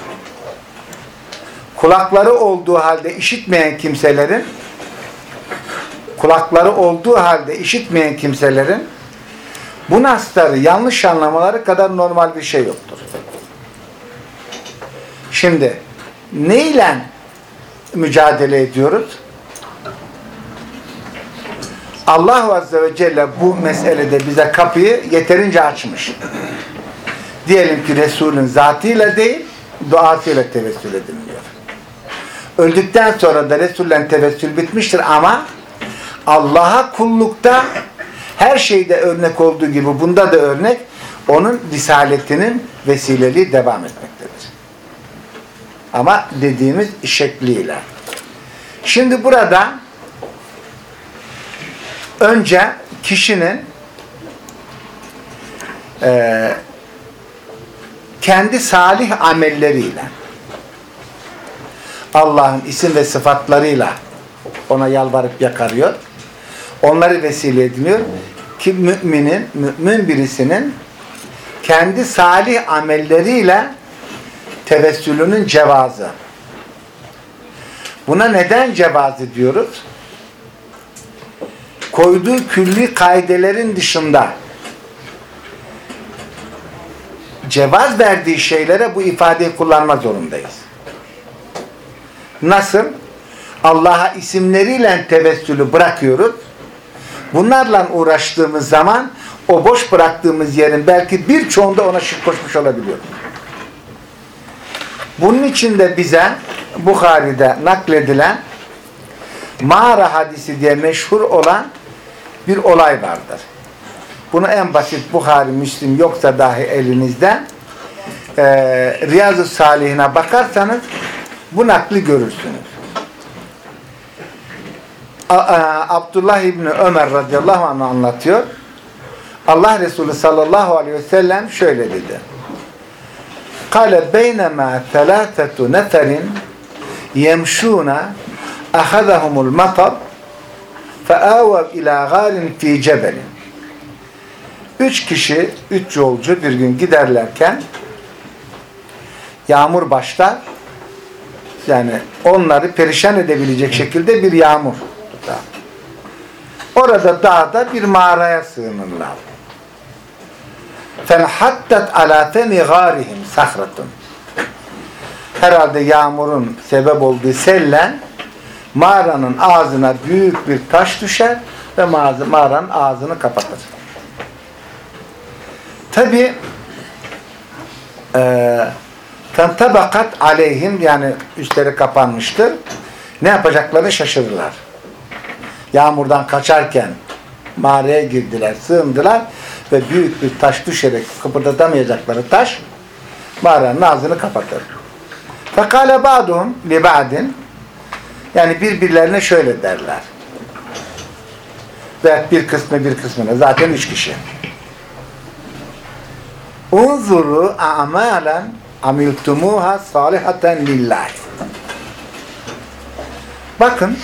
kulakları olduğu halde işitmeyen kimselerin kulakları olduğu halde işitmeyen kimselerin bu nasları yanlış anlamaları kadar normal bir şey yoktur. Şimdi neyle mücadele ediyoruz? Allah Azze ve Celle bu meselede bize kapıyı yeterince açmış. Diyelim ki Resul'ün zatıyla değil, duasıyla tevessül edin diyor. Öldükten sonra da Resul'den tevessül bitmiştir ama Allah'a kullukta her şeyde örnek olduğu gibi bunda da örnek onun risaletinin vesileliği devam etmektedir. Ama dediğimiz şekliyle. Şimdi burada önce kişinin e, kendi salih amelleriyle Allah'ın isim ve sıfatlarıyla ona yalvarıp yakarıyor. Onları vesile ediniyor ki müminin, mümin birisinin kendi salih amelleriyle tevessülünün cevazı. Buna neden cevazı diyoruz? Koyduğu külli kaidelerin dışında cevaz verdiği şeylere bu ifadeyi kullanma zorundayız. Nasıl? Allah'a isimleriyle tevessülü bırakıyoruz. Bunlarla uğraştığımız zaman o boş bıraktığımız yerin belki birçoğunda ona şirk koşmuş olabiliyoruz. Bunun için de bize Bukhari'de nakledilen mağara hadisi diye meşhur olan bir olay vardır. Bunu en basit Bukhari, Müslim yoksa dahi elinizde e, Riyazu Salihine bakarsanız bu nakli görürsünüz. A, Abdullah İbni Ömer radıyallahu anh anlatıyor. Allah Resulü sallallahu aleyhi ve sellem şöyle dedi. Kale beynema thelâthetu neferin yemşûne ahadahumul matar feâvev ilâ gârin fî cebelin. Üç kişi, üç yolcu bir gün giderlerken yağmur başlar. Yani onları perişan edebilecek şekilde bir yağmur. Orada dağda bir mağaraya sığınırlar. Fenhattat ala femi garihim sahratun. Herhalde yağmurun sebep olduğu sellen mağaranın ağzına büyük bir taş düşer ve mağaranın ağzını kapatır. Tabi e, tabakat aleyhim yani üstleri kapanmıştır. Ne yapacaklarını şaşırırlar. Yağmurdan kaçarken mağaraya girdiler, sığındılar ve büyük bir taş düşerek kıpırdatamayacakları taş mağaranın ağzını kapatır. Fekale ba'duhum li yani birbirlerine şöyle derler. Ve bir kısmı bir kısmına zaten üç kişi. Unzuru a'malen amiltumuha salihaten lillahi. Bakın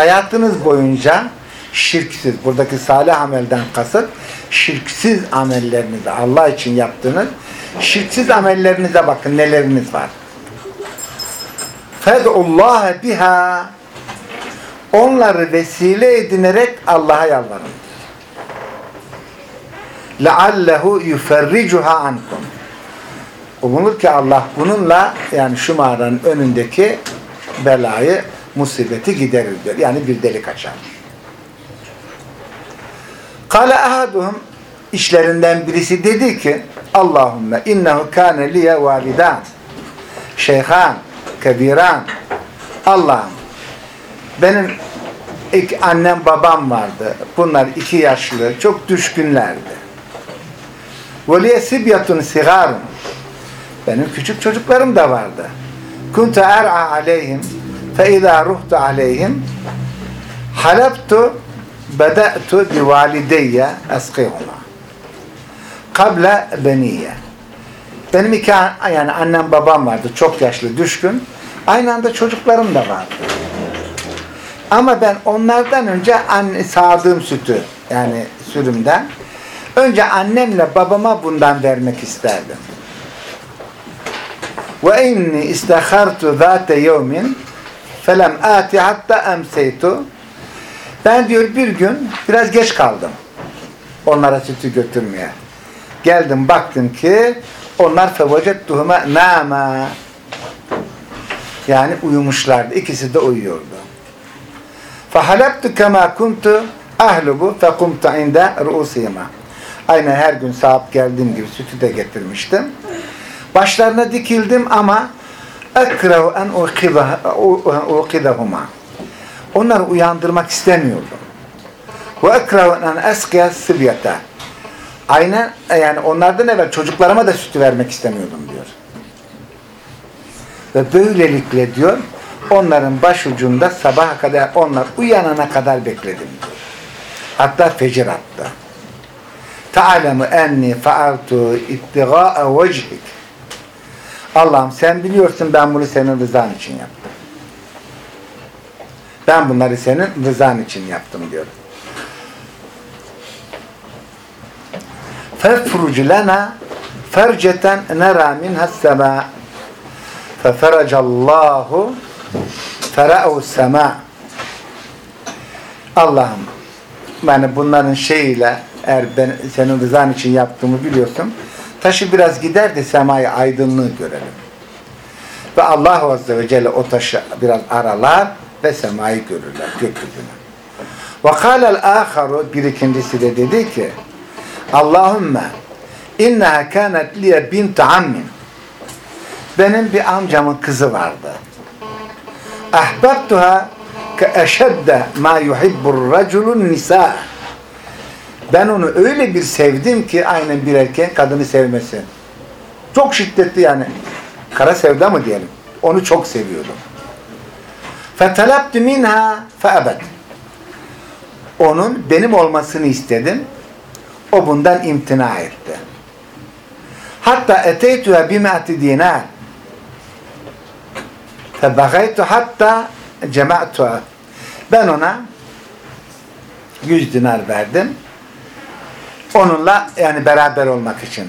hayatınız boyunca şirksiz, buradaki salih amelden kasıt şirksiz amellerinize, Allah için yaptığınız şirksiz amellerinize bakın neleriniz var. Fed'ullaha biha onları vesile edinerek Allah'a yalvarın. لَعَلَّهُ يُفَرِّجُهَا عَنْكُمْ Umulur ki Allah bununla yani şu mağaranın önündeki belayı, musibeti giderir diyor. Yani bir delik açar. Kale ahaduhum işlerinden birisi dedi ki Allahümme innehu kâne liye validan şeyhan kebiran Allah'ım benim iki annem babam vardı. Bunlar iki yaşlı. Çok düşkünlerdi. وَلِيَ سِبْيَةٌ سِغَارٌ Benim küçük çocuklarım da vardı. kuntu er'a aleyhim ruhtu aleyhim halabtu beda'tu bi valideyye eskihuma kable beniye benim iki an- yani annem babam vardı çok yaşlı düşkün. Aynı anda çocuklarım da vardı. Ama ben onlardan önce anne sağdığım sütü yani sürümden önce annemle babama bundan vermek isterdim. Ve inni istahartu zate Felem ati hatta emseytu. Ben diyor bir gün biraz geç kaldım. Onlara sütü götürmeye. Geldim baktım ki onlar fevecettuhuma nama. Yani uyumuşlardı. İkisi de uyuyordu. Fahalabtu kema kuntu ahlubu fekumtu inde ruusihima. Aynen her gün sahip geldiğim gibi sütü de getirmiştim. Başlarına dikildim ama اَكْرَهُ اَنْ اُقِذَهُمَا Onları uyandırmak istemiyordum. وَاَكْرَهُ اَنْ اَسْقِيَ السِّبْيَةَ Aynen yani onlardan evvel çocuklarıma da sütü vermek istemiyordum diyor. Ve böylelikle diyor onların başucunda sabaha kadar onlar uyanana kadar bekledim diyor. Hatta fecir attı. Ta'lemu enni fa'altu ittiga'a vecihik. Allah'ım sen biliyorsun ben bunu senin rızan için yaptım. Ben bunları senin rızan için yaptım diyor. Fefruc lena ferceten nera minhas sema feferecallahu fera'u sema Allah'ım yani bunların şeyiyle eğer ben senin rızan için yaptığımı biliyorsun taşı biraz gider de semayı aydınlığı görelim. Ve Allah Azze ve Celle o taşı biraz aralar ve semayı görürler gökyüzünü. Ve kâlel âharu bir ikincisi de dedi ki Allahümme inneha kânet liye bint ammin benim bir amcamın kızı vardı. Ahbabtuha ke eşedde ma yuhibbur raculun nisa. Ben onu öyle bir sevdim ki aynen bir erkeğin kadını sevmesi. Çok şiddetli yani. Kara sevda mı diyelim. Onu çok seviyordum. فَتَلَبْتُ مِنْهَا فَأَبَدْ Onun benim olmasını istedim. O bundan imtina etti. Hatta eteytühe bim'ati dinar. Febagaytu hatta cema'tuha. Ben ona 100 dinar verdim. Onunla yani beraber olmak için.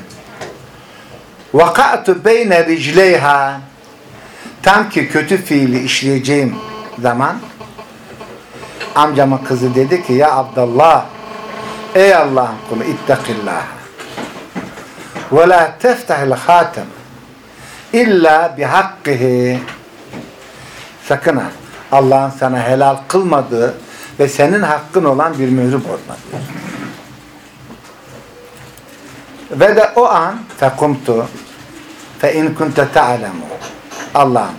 Vaka'tu beyne ricleyha. Tam ki kötü fiili işleyeceğim zaman amcamın kızı dedi ki ya Abdullah ey Allah'ın kulu ittakillah ve la teftahil hatem illa bihakkihi sakın ha Allah'ın sana helal kılmadığı ve senin hakkın olan bir mührü bozma diyor. Ve de o an fekumtu fe in kunte ta'lemu Allah'ım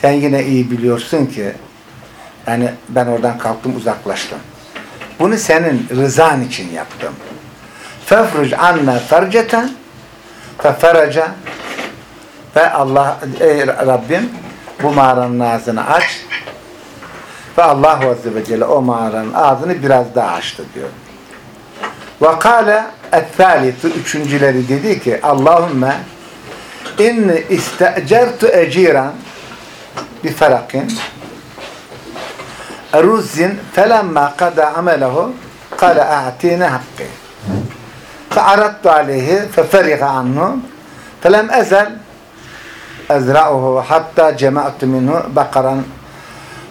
sen yine iyi biliyorsun ki yani ben oradan kalktım uzaklaştım. Bunu senin rızan için yaptım. Fefruc anna ferceten feferaca ve Allah ey Rabbim bu mağaranın ağzını aç ve Allah Azze ve Celle o mağaranın ağzını biraz daha açtı diyor. Ve kâle et-thâlitu üçüncüleri dedi ki Allahümme inni istecertu eciran bi ferakin ruzin felemma kada amelehu kâle a'tine hakkı فأردت عليه ففرغ عنه فلم أزل أزرعه حتى جمعت منه بقرا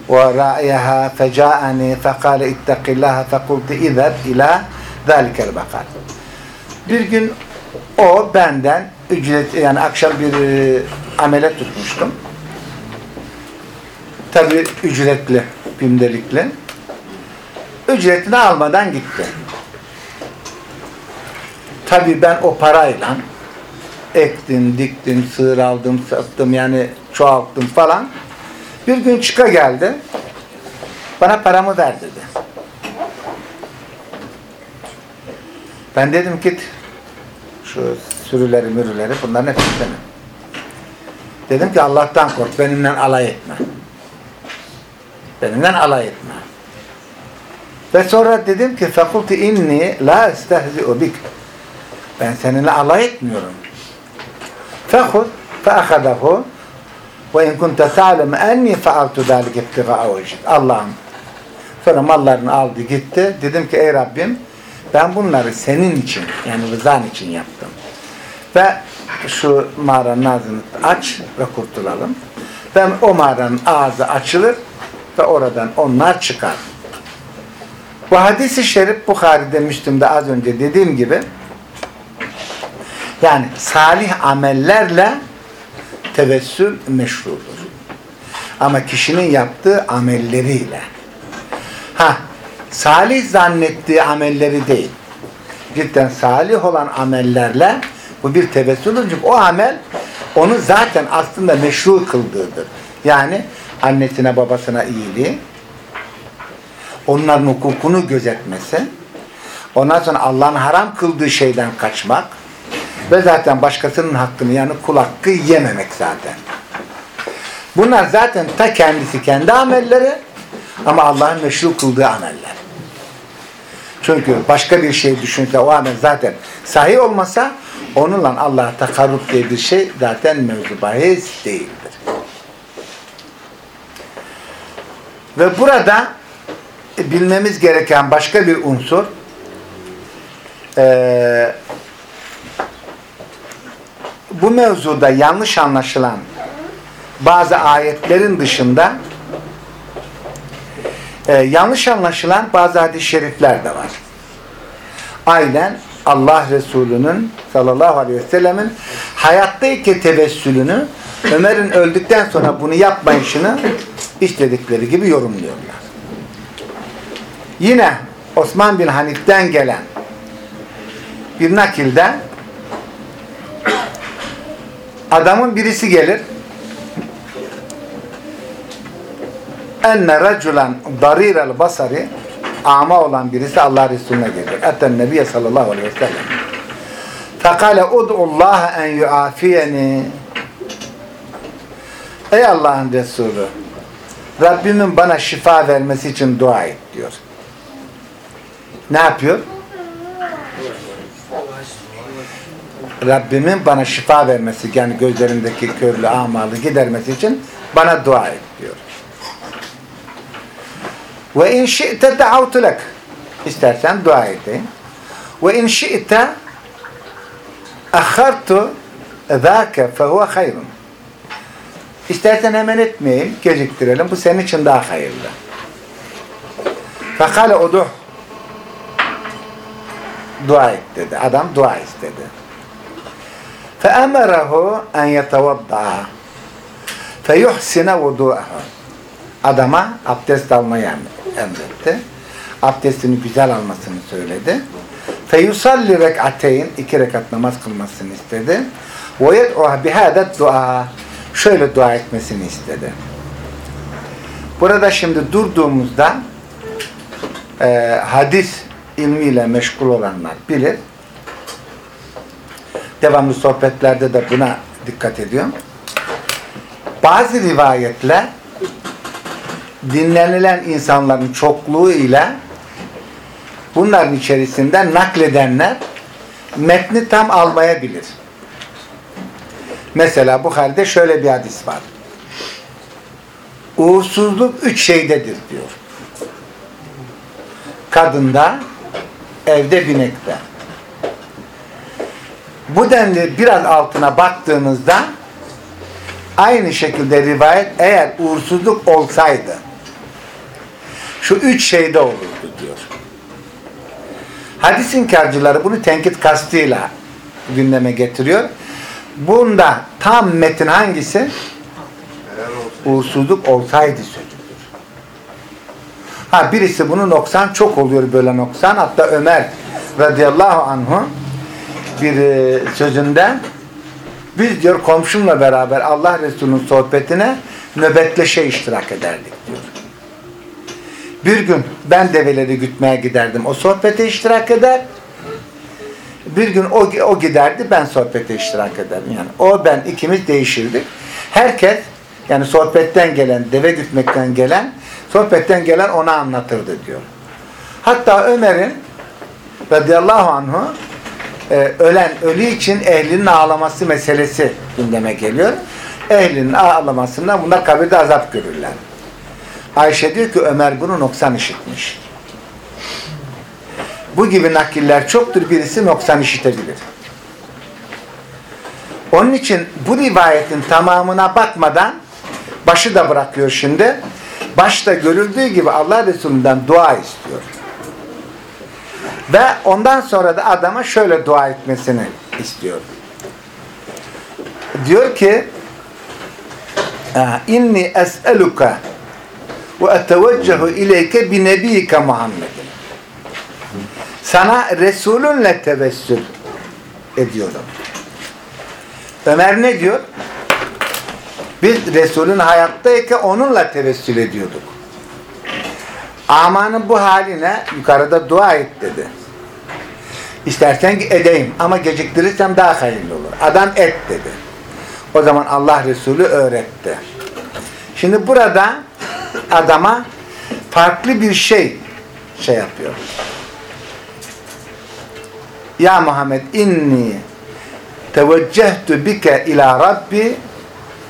ورأيها فجاءني فقال اتق الله فقلت اذهب إلى ذلك البقر bir gün o benden ücret yani akşam bir e, amele tutmuştum. Tabi ücretli, gündelikli. Ücretini almadan gitti. Tabi ben o parayla ektim, diktim, sığır aldım, sattım yani çoğalttım falan. Bir gün çıka geldi. Bana paramı ver dedi. Ben dedim git şu sürüleri mürüleri bunların hepsi senin. Dedim ki Allah'tan kork benimle alay etme. Benimle alay etme. Ve sonra dedim ki fakultu inni la estehzi'u bik. Ben seninle alay etmiyorum. Fehud feakhadahu ve in kunte ta'lem enni faaltu zalike ibtiga'a Allah'ım. Sonra mallarını aldı gitti. Dedim ki ey Rabbim ben bunları senin için yani rızan için yaptım. Ve şu mağaranın ağzını aç ve kurtulalım. Ve o mağaranın ağzı açılır ve oradan onlar çıkar. Bu hadisi şerif Bukhari'de, Müslüm'de az önce dediğim gibi yani salih amellerle tevessül meşrudur. Ama kişinin yaptığı amelleriyle. Ha, salih zannettiği amelleri değil. Cidden salih olan amellerle bu bir tevessül çünkü o amel onu zaten aslında meşru kıldığıdır. Yani annesine babasına iyiliği, onların hukukunu gözetmesi, ondan sonra Allah'ın haram kıldığı şeyden kaçmak ve zaten başkasının hakkını yani kul hakkı yememek zaten. Bunlar zaten ta kendisi kendi amelleri ama Allah'ın meşru kıldığı ameller. Çünkü başka bir şey düşünse o amel zaten sahih olmasa onunla Allah'a takarrub diye bir şey zaten mevzu bahis değildir. Ve burada bilmemiz gereken başka bir unsur e, bu mevzuda yanlış anlaşılan bazı ayetlerin dışında e, yanlış anlaşılan bazı hadis-i şerifler de var. Aynen Allah Resulü'nün sallallahu aleyhi ve sellemin hayattayken tevessülünü Ömer'in öldükten sonra bunu yapmayışını istedikleri gibi yorumluyorlar. Yine Osman bin Hanif'ten gelen bir nakilde adamın birisi gelir enne raculan darirel basari ama olan birisi Allah Resulüne gelir. Etten Nebiye sallallahu aleyhi ve sellem. Fekale ud'ullaha en yuafiyeni Ey Allah'ın Resulü Rabbimin bana şifa vermesi için dua et diyor. Ne yapıyor? Rabbimin bana şifa vermesi yani gözlerindeki körlü amalı gidermesi için bana dua et diyor. Ve in şi'te da'avtu lek. İstersen dua edeyim. Ve in şi'te akhartu zâke fehuve hayrun. İstersen hemen etmeyeyim, geciktirelim. Bu senin için daha hayırlı. Fekale uduh. Dua et dedi. Adam dua istedi. Feemerehu en yetevaddaha. Feyuhsine vudu'ahu. Adama abdest almayı emretti emretti. Abdestini güzel almasını söyledi. Feyusalli rekateyn iki rekat namaz kılmasını istedi. Ve yed'uha bihadet dua şöyle dua etmesini istedi. Burada şimdi durduğumuzda e, hadis ilmiyle meşgul olanlar bilir. Devamlı sohbetlerde de buna dikkat ediyorum. Bazı rivayetler dinlenilen insanların çokluğu ile bunların içerisinde nakledenler metni tam almayabilir. Mesela bu halde şöyle bir hadis var. Uğursuzluk üç şeydedir diyor. Kadında, evde, binekte. Bu denli biraz altına baktığınızda aynı şekilde rivayet eğer uğursuzluk olsaydı şu üç şeyde olurdu diyor. Hadis inkarcıları bunu tenkit kastıyla gündeme getiriyor. Bunda tam metin hangisi? Uğursuzluk olsaydı sözüdür. Ha birisi bunu noksan çok oluyor böyle noksan. Hatta Ömer radıyallahu anhu bir e, sözünde biz diyor komşumla beraber Allah Resulü'nün sohbetine nöbetleşe iştirak ederdik diyor. Bir gün ben develeri gütmeye giderdim. O sohbete iştirak eder. Bir gün o, o giderdi ben sohbete iştirak ederdim. Yani o ben ikimiz değişirdik. Herkes yani sohbetten gelen, deve gütmekten gelen, sohbetten gelen ona anlatırdı diyor. Hatta Ömer'in radıyallahu anhu e, ölen ölü için ehlinin ağlaması meselesi gündeme geliyor. Ehlinin ağlamasından bunlar kabirde azap görürler. Ayşe diyor ki Ömer bunu noksan işitmiş. Bu gibi nakiller çoktur birisi noksan işitebilir. Onun için bu rivayetin tamamına bakmadan başı da bırakıyor şimdi. Başta görüldüğü gibi Allah Resulü'nden dua istiyor. Ve ondan sonra da adama şöyle dua etmesini istiyor. Diyor ki inni es'eluka ve eteveccehu ileyke bi nebiyike Muhammedin. Sana Resulünle tevessül ediyorum. Ömer ne diyor? Biz Resulün hayattayken onunla tevessül ediyorduk. Amanın bu haline yukarıda dua et dedi. İstersen edeyim ama geciktirirsem daha hayırlı olur. Adam et dedi. O zaman Allah Resulü öğretti. Şimdi burada adama farklı bir şey şey yapıyor. Ya Muhammed inni teveccehtu bike ila Rabbi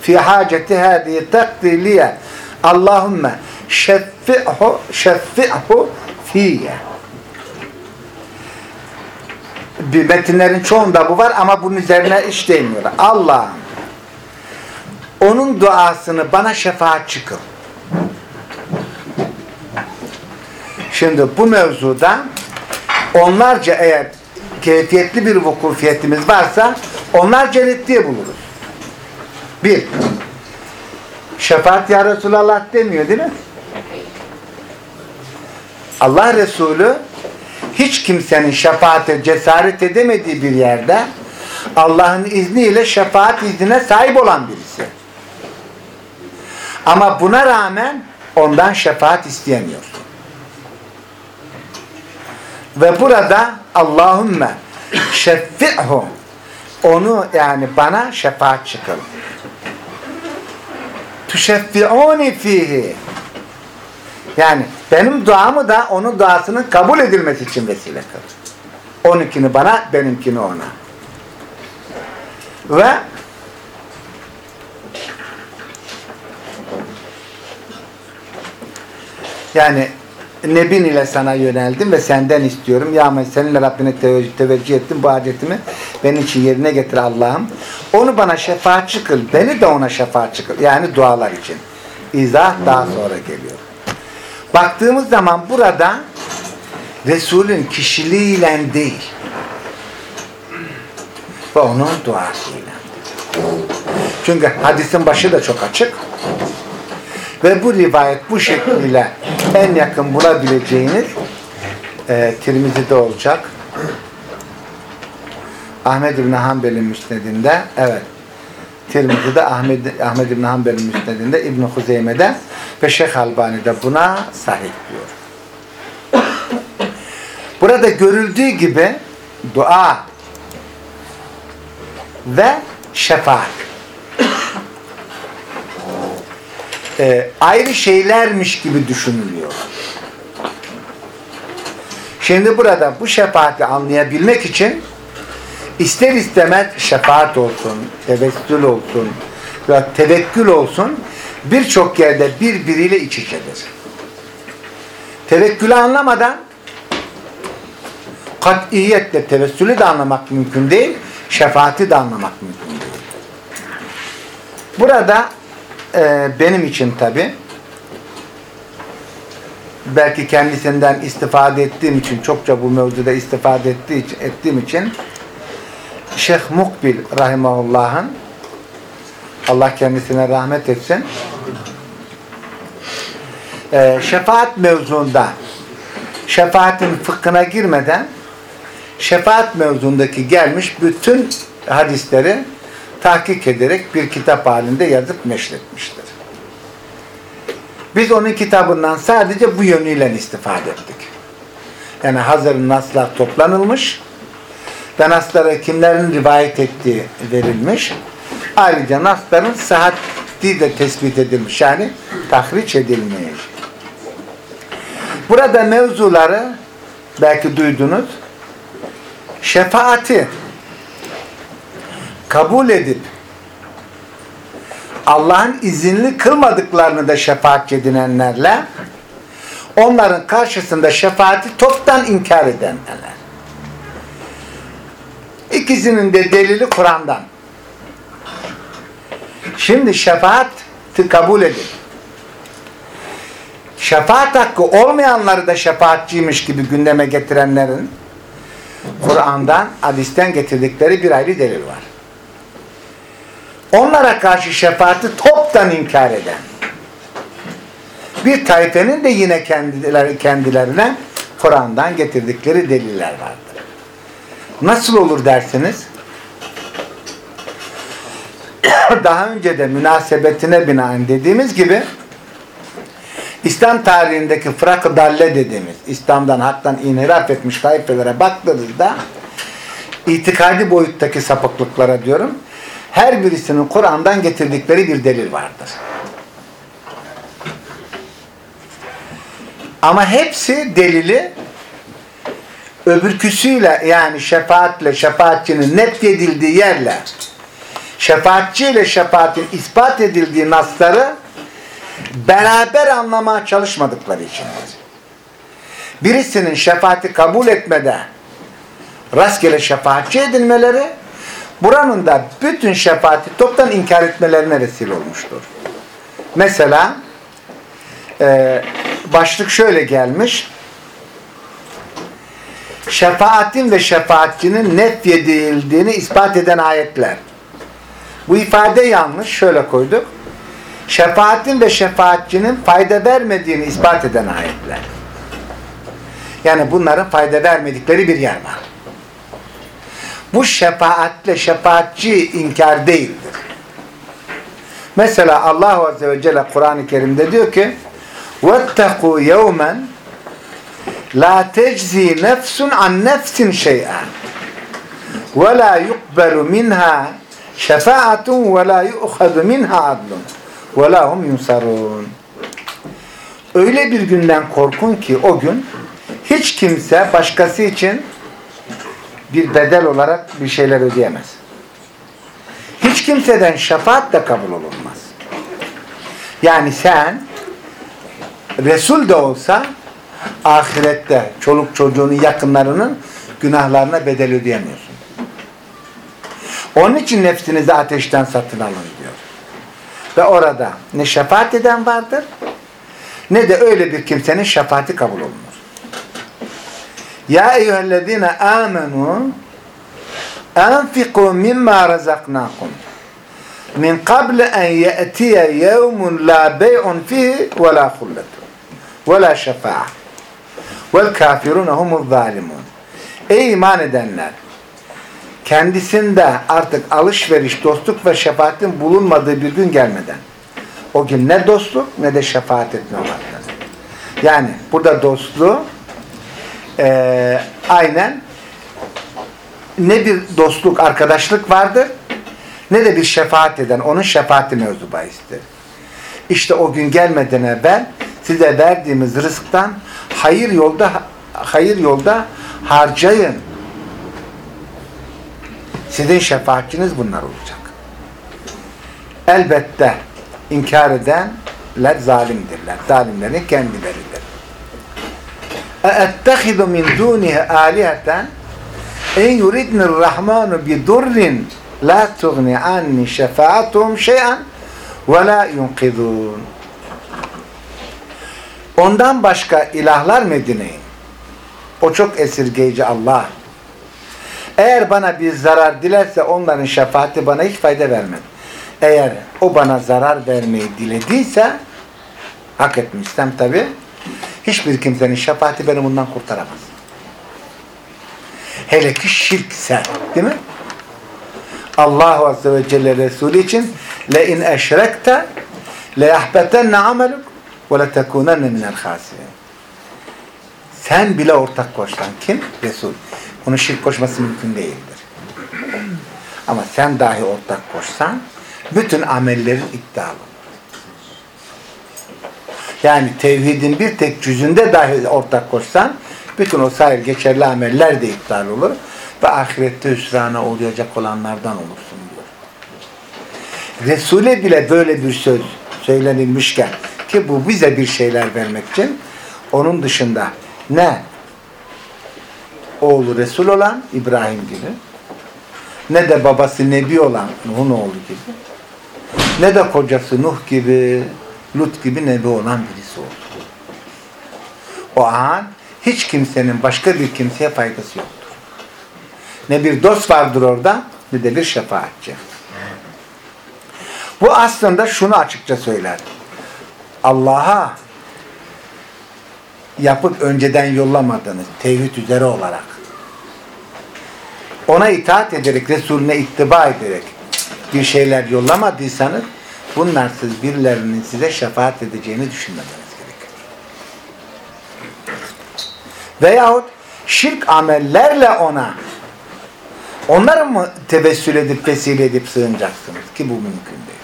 fi haceti hadihi takdi liye Allahümme şeffi'hu şeffi'hu fiyye bir metinlerin çoğunda bu var ama bunun üzerine hiç değmiyorlar. Allah'ım onun duasını bana şefaat çıkın. Şimdi bu mevzuda onlarca eğer keyfiyetli bir vukufiyetimiz varsa onlarca reddiye buluruz. Bir, şefaat ya Resulallah demiyor değil mi? Allah Resulü hiç kimsenin şefaate cesaret edemediği bir yerde Allah'ın izniyle şefaat iznine sahip olan birisi. Ama buna rağmen ondan şefaat isteyemiyor. Ve burada Allahümme şeffi'hu onu yani bana şefaat çıkın. Tüşeffi'uni fihi yani benim duamı da onun duasının kabul edilmesi için vesile kıl. Onunkini bana, benimkini ona. Ve yani Nebin ile sana yöneldim ve senden istiyorum. Ya seninle Rabbine teveccüh, teveccüh ettim. Bu adetimi benim için yerine getir Allah'ım. Onu bana şefaatçi kıl. Beni de ona şefaatçi kıl. Yani dualar için. İzah daha sonra geliyor. Baktığımız zaman burada Resulün kişiliğiyle değil ve onun duasıyla. Çünkü hadisin başı da çok açık. Ve bu rivayet bu şekliyle en yakın bulabileceğiniz e, Tirmizi'de olacak. Ahmed İbni Hanbel'in müsnedinde evet Tirmizi'de Ahmed, Ahmed İbni Hanbel'in müsnedinde İbn-i Huzeyme'de ve Şeyh Albani'de buna sahip diyor. Burada görüldüğü gibi dua ve şefaat e, ayrı şeylermiş gibi düşünülüyor. Şimdi burada bu şefaati anlayabilmek için ister istemez şefaat olsun, tevessül olsun ve tevekkül olsun birçok yerde birbiriyle iç içedir. Tevekkülü anlamadan katiyetle tevessülü de anlamak mümkün değil, şefaati de anlamak mümkün değil. Burada e, benim için tabi. Belki kendisinden istifade ettiğim için çokça bu mevzuda istifade ettiği ettiğim için Şeyh Mukbil Rahimahullah'ın Allah kendisine rahmet etsin e, şefaat mevzuunda şefaatin fıkhına girmeden şefaat mevzundaki gelmiş bütün hadisleri tahkik ederek bir kitap halinde yazıp neşretmiştir. Biz onun kitabından sadece bu yönüyle istifade ettik. Yani hazır naslar toplanılmış ve naslara kimlerin rivayet ettiği verilmiş Ayrıca nasların sıhhati de tespit edilmiş. Yani tahriç edilmiş. Burada mevzuları belki duydunuz. Şefaati kabul edip Allah'ın izinli kılmadıklarını da şefaatçi edinenlerle onların karşısında şefaati toptan inkar edenler. İkisinin de delili Kur'an'dan. Şimdi şefaati kabul edin. Şefaat hakkı olmayanları da şefaatçiymiş gibi gündeme getirenlerin Kur'an'dan, hadisten getirdikleri bir ayrı delil var. Onlara karşı şefaati toptan inkar eden bir tayfenin de yine kendileri, kendilerine Kur'an'dan getirdikleri deliller vardır. Nasıl olur dersiniz? [COUGHS] Daha önce de münasebetine binaen dediğimiz gibi İslam tarihindeki fırak dalle dediğimiz İslam'dan haktan inhiraf etmiş taifelere baktığınızda itikadi boyuttaki sapıklıklara diyorum her birisinin Kur'an'dan getirdikleri bir delil vardır. Ama hepsi delili öbürküsüyle yani şefaatle şefaatçinin net edildiği yerle şefaatçi ile şefaatin ispat edildiği nasları beraber anlamaya çalışmadıkları içindir. Birisinin şefaati kabul etmede rastgele şefaatçi edilmeleri buranın da bütün şefaati toptan inkar etmelerine vesile olmuştur. Mesela e, başlık şöyle gelmiş şefaatin ve şefaatçinin nefyedildiğini ispat eden ayetler. Bu ifade yanlış. Şöyle koyduk. Şefaatin ve şefaatçinin fayda vermediğini ispat eden ayetler. Yani bunların fayda vermedikleri bir yer var. Bu şefaatle şefaatçi inkar değildir. Mesela Allah Azze ve Celle Kur'an-ı Kerim'de diyor ki وَاتَّقُوا يَوْمًا لَا تَجْزِي نَفْسٌ عَنْ نَفْسٍ شَيْئًا وَلَا يُقْبَلُ مِنْهَا شَفَاعَةٌ وَلَا يُؤْخَذُ مِنْهَا عَدْلٌ وَلَا هُمْ يُنْصَرُونَ Öyle bir günden korkun ki o gün hiç kimse başkası için bir bedel olarak bir şeyler ödeyemez. Hiç kimseden şefaat de kabul olunmaz. Yani sen Resul de olsa ahirette çoluk çocuğunun yakınlarının günahlarına bedel ödeyemiyorsun. Onun için nefsinizi ateşten satın alın diyor. Ve orada ne şefaat eden vardır ne de öyle bir kimsenin şefaati kabul olunur. Ya eyyühellezine amenu enfiku mimma razaknakum min qabl en ye'tiye yevmun la bey'un fihi ve la hulletun ve la şefa'a vel kafirun humuz zalimun Ey iman edenler kendisinde artık alışveriş, dostluk ve şefaatin bulunmadığı bir gün gelmeden o gün ne dostluk ne de şefaat etme vardır. Yani burada dostluğu e, aynen ne bir dostluk, arkadaşlık vardır ne de bir şefaat eden, onun şefaati mevzu bahistir. İşte o gün gelmeden evvel size verdiğimiz rızıktan hayır yolda hayır yolda harcayın. Sizin şefaatçiniz bunlar olacak. Elbette inkar edenler zalimdirler. Zalimlerin kendileridir. اَاَتَّخِذُ مِنْ دُونِهِ آلِهَةً اَنْ يُرِدْنِ الرَّحْمَانُ بِدُرٍ لَا تُغْنِ عَنِّ شَفَاعَتُهُمْ شَيْئًا وَلَا يُنْقِذُونَ Ondan başka ilahlar mı edineyin? O çok esirgeyici Allah. Eğer bana bir zarar dilerse onların şefaati bana hiç fayda vermez. Eğer o bana zarar vermeyi dilediyse hak etmişsem tabi hiçbir kimsenin şefaati beni bundan kurtaramaz. Hele ki şirkse değil mi? Allah Azze ve Celle Resulü için yahbetenne ameluk ve le tekunenne minel khasirin. Sen bile ortak koşsan kim? Resul. Onun şirk koşması mümkün değildir. Ama sen dahi ortak koşsan bütün amellerin iptal. Yani tevhidin bir tek cüzünde dahi ortak koşsan bütün o sahil geçerli ameller de iptal olur ve ahirette hüsrana olacak olanlardan olursun diyor. Resul'e bile böyle bir söz söylenilmişken ki bu bize bir şeyler vermek için onun dışında ne oğlu Resul olan İbrahim gibi ne de babası Nebi olan Nuh'un oğlu gibi ne de kocası Nuh gibi Lut gibi Nebi olan birisi oldu. O an hiç kimsenin başka bir kimseye faydası yoktur. Ne bir dost vardır orada ne de bir şefaatçi. Bu aslında şunu açıkça söyler. Allah'a yapıp önceden yollamadığınız tevhid üzere olarak ona itaat ederek, Resulüne ittiba ederek bir şeyler yollamadıysanız bunlarsız birilerinin size şefaat edeceğini düşünmemeniz gerekir. Veyahut şirk amellerle ona onları mı tevessül edip vesile edip sığınacaksınız ki bu mümkün değil.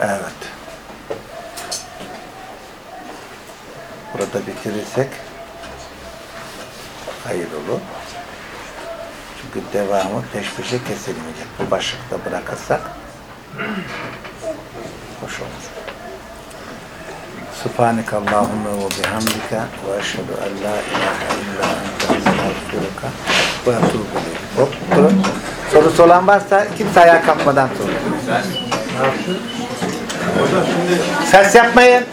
Evet. Burada bitirirsek hayır olur. Çünkü devamı peş peşe kesilmeyecek. Bu başlıkta bırakırsak hoş olur. Bihamdike ve eşhedü en la ilahe illa ente estağfiruka ve etûbü ileyk. Hop durun. Sorusu olan varsa kimse ayağa kalkmadan sorun. Ses yapmayın.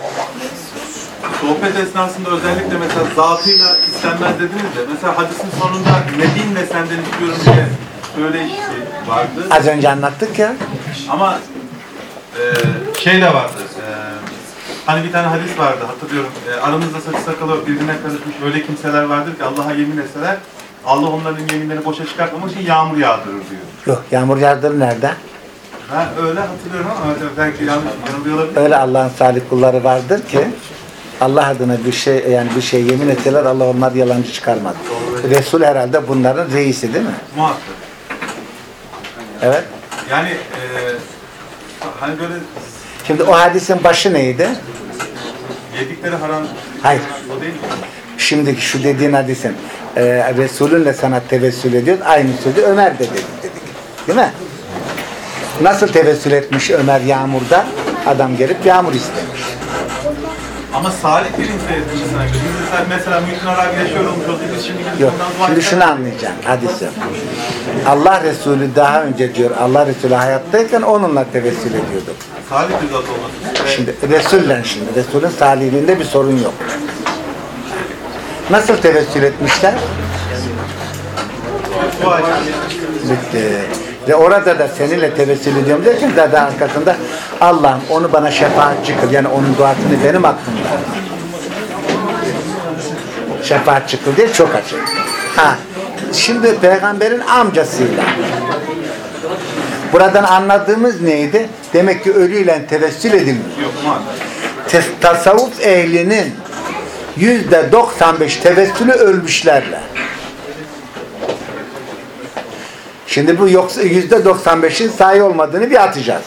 sohbet esnasında özellikle mesela zatıyla istenmez dediniz de mesela hadisin sonunda Nebinle senden istiyorum diye böyle şey vardı. Az önce anlattık ya. Ama e, şey de vardı. e, hani bir tane hadis vardı hatırlıyorum. E, aramızda saçı sakalı birbirine karışmış öyle kimseler vardır ki Allah'a yemin etseler Allah onların yeminlerini boşa çıkartmamak için yağmur yağdırır diyor. Yok yağmur yağdırır nerede? Ha öyle hatırlıyorum ama belki yanlış yanılıyor olabilir. Öyle Allah'ın salih kulları vardır ki Allah adına bir şey yani bir şey yemin etseler Allah onlar yalancı çıkarmaz. Resul herhalde bunların reisi değil mi? Muhakkak. Evet. Yani e, hani böyle Şimdi o hadisin başı neydi? yedikleri haram Hayır. o değil mi? Şimdiki şu dediğin hadisin e, Resulünle sana tevessül ediyor. Aynı sözü Ömer de dedi dedik. Değil mi? Nasıl tevessül etmiş Ömer yağmurda? Adam gelip yağmur istemiş. Ama salih bir insan etmişsine göre. Biz mesela, Muhittin Arabi yaşıyor olmuş oldu. Biz şimdi gidip Yok. ondan Şimdi şunu anlayacaksın. Hadisi. Allah Resulü daha önce diyor Allah Resulü hayattayken onunla tevessül ediyordu. Salih bir zat olması. Şimdi Resul'le şimdi. Resul'ün salihliğinde bir sorun yok. Nasıl tevessül etmişler? Bitti. Ve orada da seninle tevessül ediyorum derken da arkasında Allah'ım onu bana şefaatçi kıl. Yani onun duasını benim aklımda. Şefaatçi kıl diye çok açık. Ha, şimdi peygamberin amcasıyla buradan anladığımız neydi? Demek ki ölüyle tevessül edilmiyor. Yok tasavvuf ehlinin yüzde 95 tevessülü ölmüşlerle. Şimdi bu yoksa yüzde 95'in sahi olmadığını bir atacağız.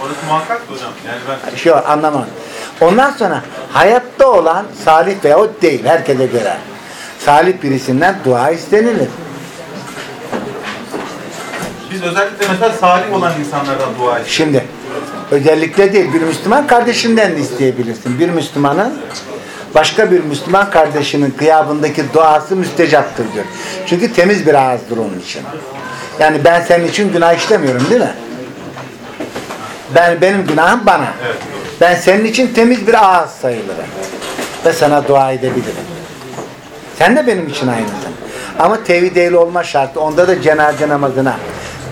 Orası muhakkak hocam. Yani ben var, anlamam. Ondan sonra hayatta olan salih veyahut değil herkese göre. Salih birisinden dua istenilir. biz özellikle mesela salih olan insanlardan dua ediyoruz. Şimdi özellikle değil bir Müslüman kardeşinden de isteyebilirsin. Bir Müslümanın başka bir Müslüman kardeşinin kıyabındaki duası müstecaptır diyor. Çünkü temiz bir ağızdır onun için. Yani ben senin için günah işlemiyorum değil mi? Ben benim günahım bana. Ben senin için temiz bir ağız sayılırım. Ve sana dua edebilirim. Sen de benim için aynısın. Ama tevhid ehli olma şartı. Onda da cenaze namazına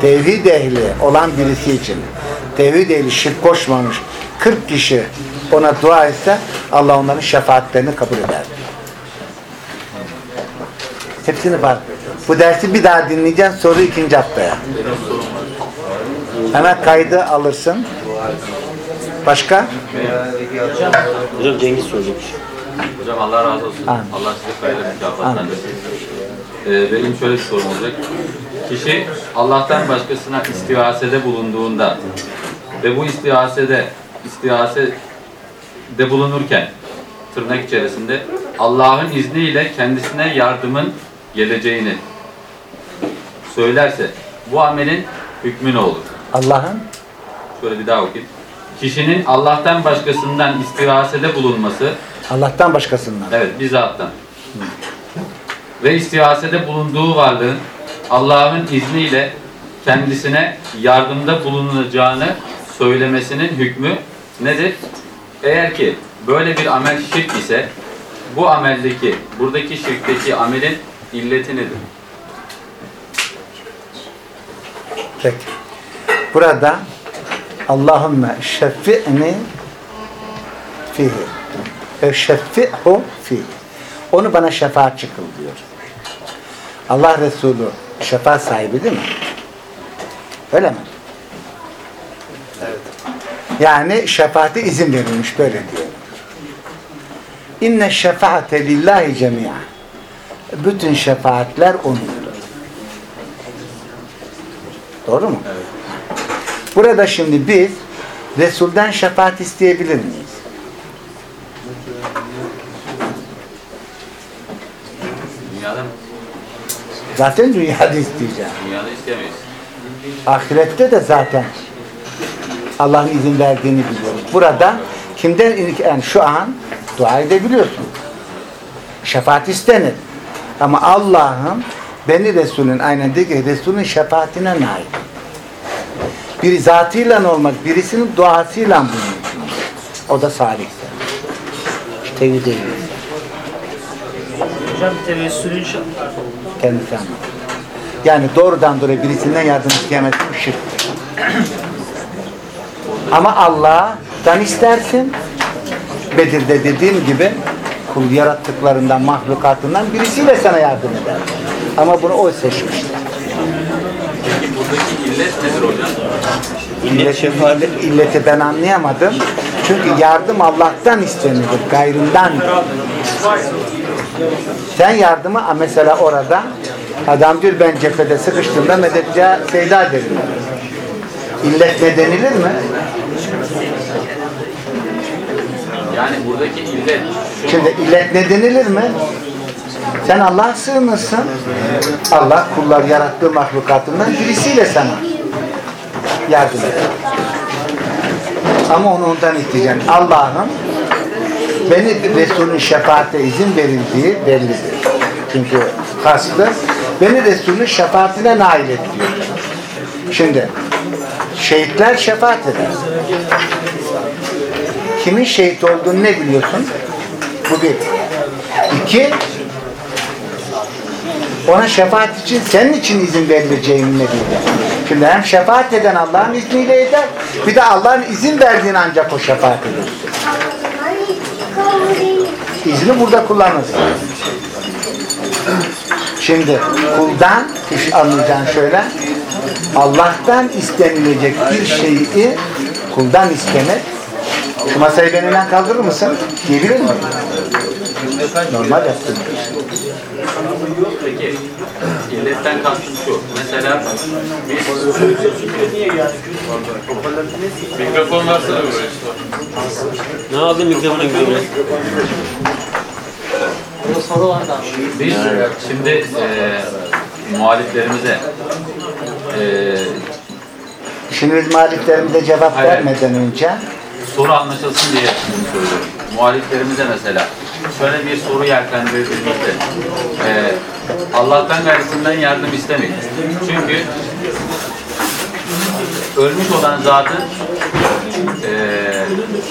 tevhid ehli olan birisi için tevhid ehli şirk koşmamış 40 kişi ona dua etse Allah onların şefaatlerini kabul eder. Hepsini var. Bu dersi bir daha dinleyeceğiz. Soru ikinci haftaya. Hemen kaydı alırsın. Başka? Hocam Cengiz soracakmış. Hocam Allah razı olsun. Amin. Allah size hayırlı mükafatlandırsın. Ee, benim şöyle bir sorum olacak. Kişi Allah'tan başkasına istihasede bulunduğunda ve bu istihasede istihasede bulunurken tırnak içerisinde Allah'ın izniyle kendisine yardımın geleceğini söylerse bu amelin hükmü ne olur? Allah'ın Şöyle bir daha okuyayım. Kişinin Allah'tan başkasından istihasede bulunması Allah'tan başkasından. Evet, bizzattan. Ve istihasede bulunduğu varlığın Allah'ın izniyle kendisine yardımda bulunacağını söylemesinin hükmü nedir? Eğer ki böyle bir amel şirk ise bu ameldeki, buradaki şirkteki amelin illeti nedir? Peki. Burada Allahümme şeffi'ni fihi. E şeffi'hu fihi. Onu bana şefaatçi kıl diyor. Allah Resulü şefaat sahibi değil mi? Öyle mi? Evet. Yani şefaate izin verilmiş böyle diyor. İnne şefaate lillahi cemi'a. Bütün şefaatler O'nundur. Doğru mu? Evet. Burada şimdi biz Resul'den şefaat isteyebilir miyiz? Dünyada mı? Zaten dünyada isteyeceğim. Dünyada istemeyiz. Ahirette de zaten Allah'ın izin verdiğini biliyoruz. Burada kimden yani şu an dua edebiliyorsun. Şefaat istenir. Ama Allah'ın beni Resul'ün aynen dediği gibi Resul'ün şefaatine nail. Biri zatıyla olmak, birisinin duasıyla bulunmak. O da salihse. Tevhid değil. Hocam tevessülün şart. Kendisi anlatır. Yani doğrudan doğruya birisinden yardım isteyemez. Bu şirktir. Ama Allah'tan istersin. Bedir'de dediğim gibi kul yarattıklarından, mahlukatından birisiyle sana yardım eder. Ama bunu o seçmiştir. Peki buradaki illet nedir hocam? İllet şefaat. İlleti ben anlayamadım. Çünkü yardım Allah'tan istenilir, gayrından. Sen yardımı mesela orada adam diyor ben cephede sıkıştığımda medetçe seyda derim. İllet ne denilir mi? Yani buradaki illet Şimdi illet ne denilir mi? Sen Allah'a sığınırsın. Allah kullar yarattığı mahlukatından birisiyle sana yardım eder. Ama onu ondan isteyeceksin. Allah'ın beni Resul'ün şefaate izin verildiği bellidir. Çünkü kastı beni Resul'ün şefaatine nail et diyor. Şimdi şehitler şefaat eder. Kimin şehit olduğunu ne biliyorsun? Bu bir. İki, ona şefaat için, senin için izin verileceğini bilir? Şimdi hem şefaat eden Allah'ın izniyle eder, bir de Allah'ın izin verdiğini ancak o şefaat eder. İzni burada kullanırız. Şimdi kuldan, iş anlayacağın şöyle, Allah'tan istenilecek bir şeyi kuldan istemek, şu masayı benimle kaldırır mısın? Diyebilir miyim? Normal yaptım. Peki illetten kastım şu. Mesela biz mikrofon varsa da buraya Ne aldın mikrofonu gidiyor? Biz şimdi e, muhaliflerimize e, Şimdi biz muhaliflerimize cevap Hayır. vermeden önce soru anlaşılsın diye bunu söylüyorum. Muhaliflerimize mesela şöyle bir soru yeltendirildiğimizde e, Allah'tan gayrısından yardım istemeyin. Çünkü ölmüş olan zatın e,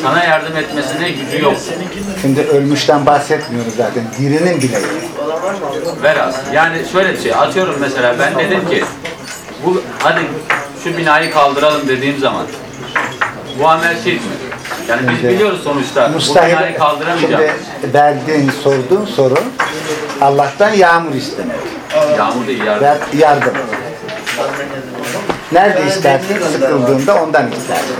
sana yardım etmesine gücü yok. şimdi ölmüşten bahsetmiyoruz zaten. Dirinin bile yok. Veraz. Yani şöyle bir şey. Atıyorum mesela ben dedim ki bu hadi şu binayı kaldıralım dediğim zaman bu amel şirk mi? Yani biz Şimdi biliyoruz sonuçta Mustahil, kaldıramayacağız. şimdi verdiğin, sorduğun soru Allah'tan yağmur istemek. Yağmur değil yardım. Ver- Yardım. Nerede istersin? Sıkıldığında ondan istersin.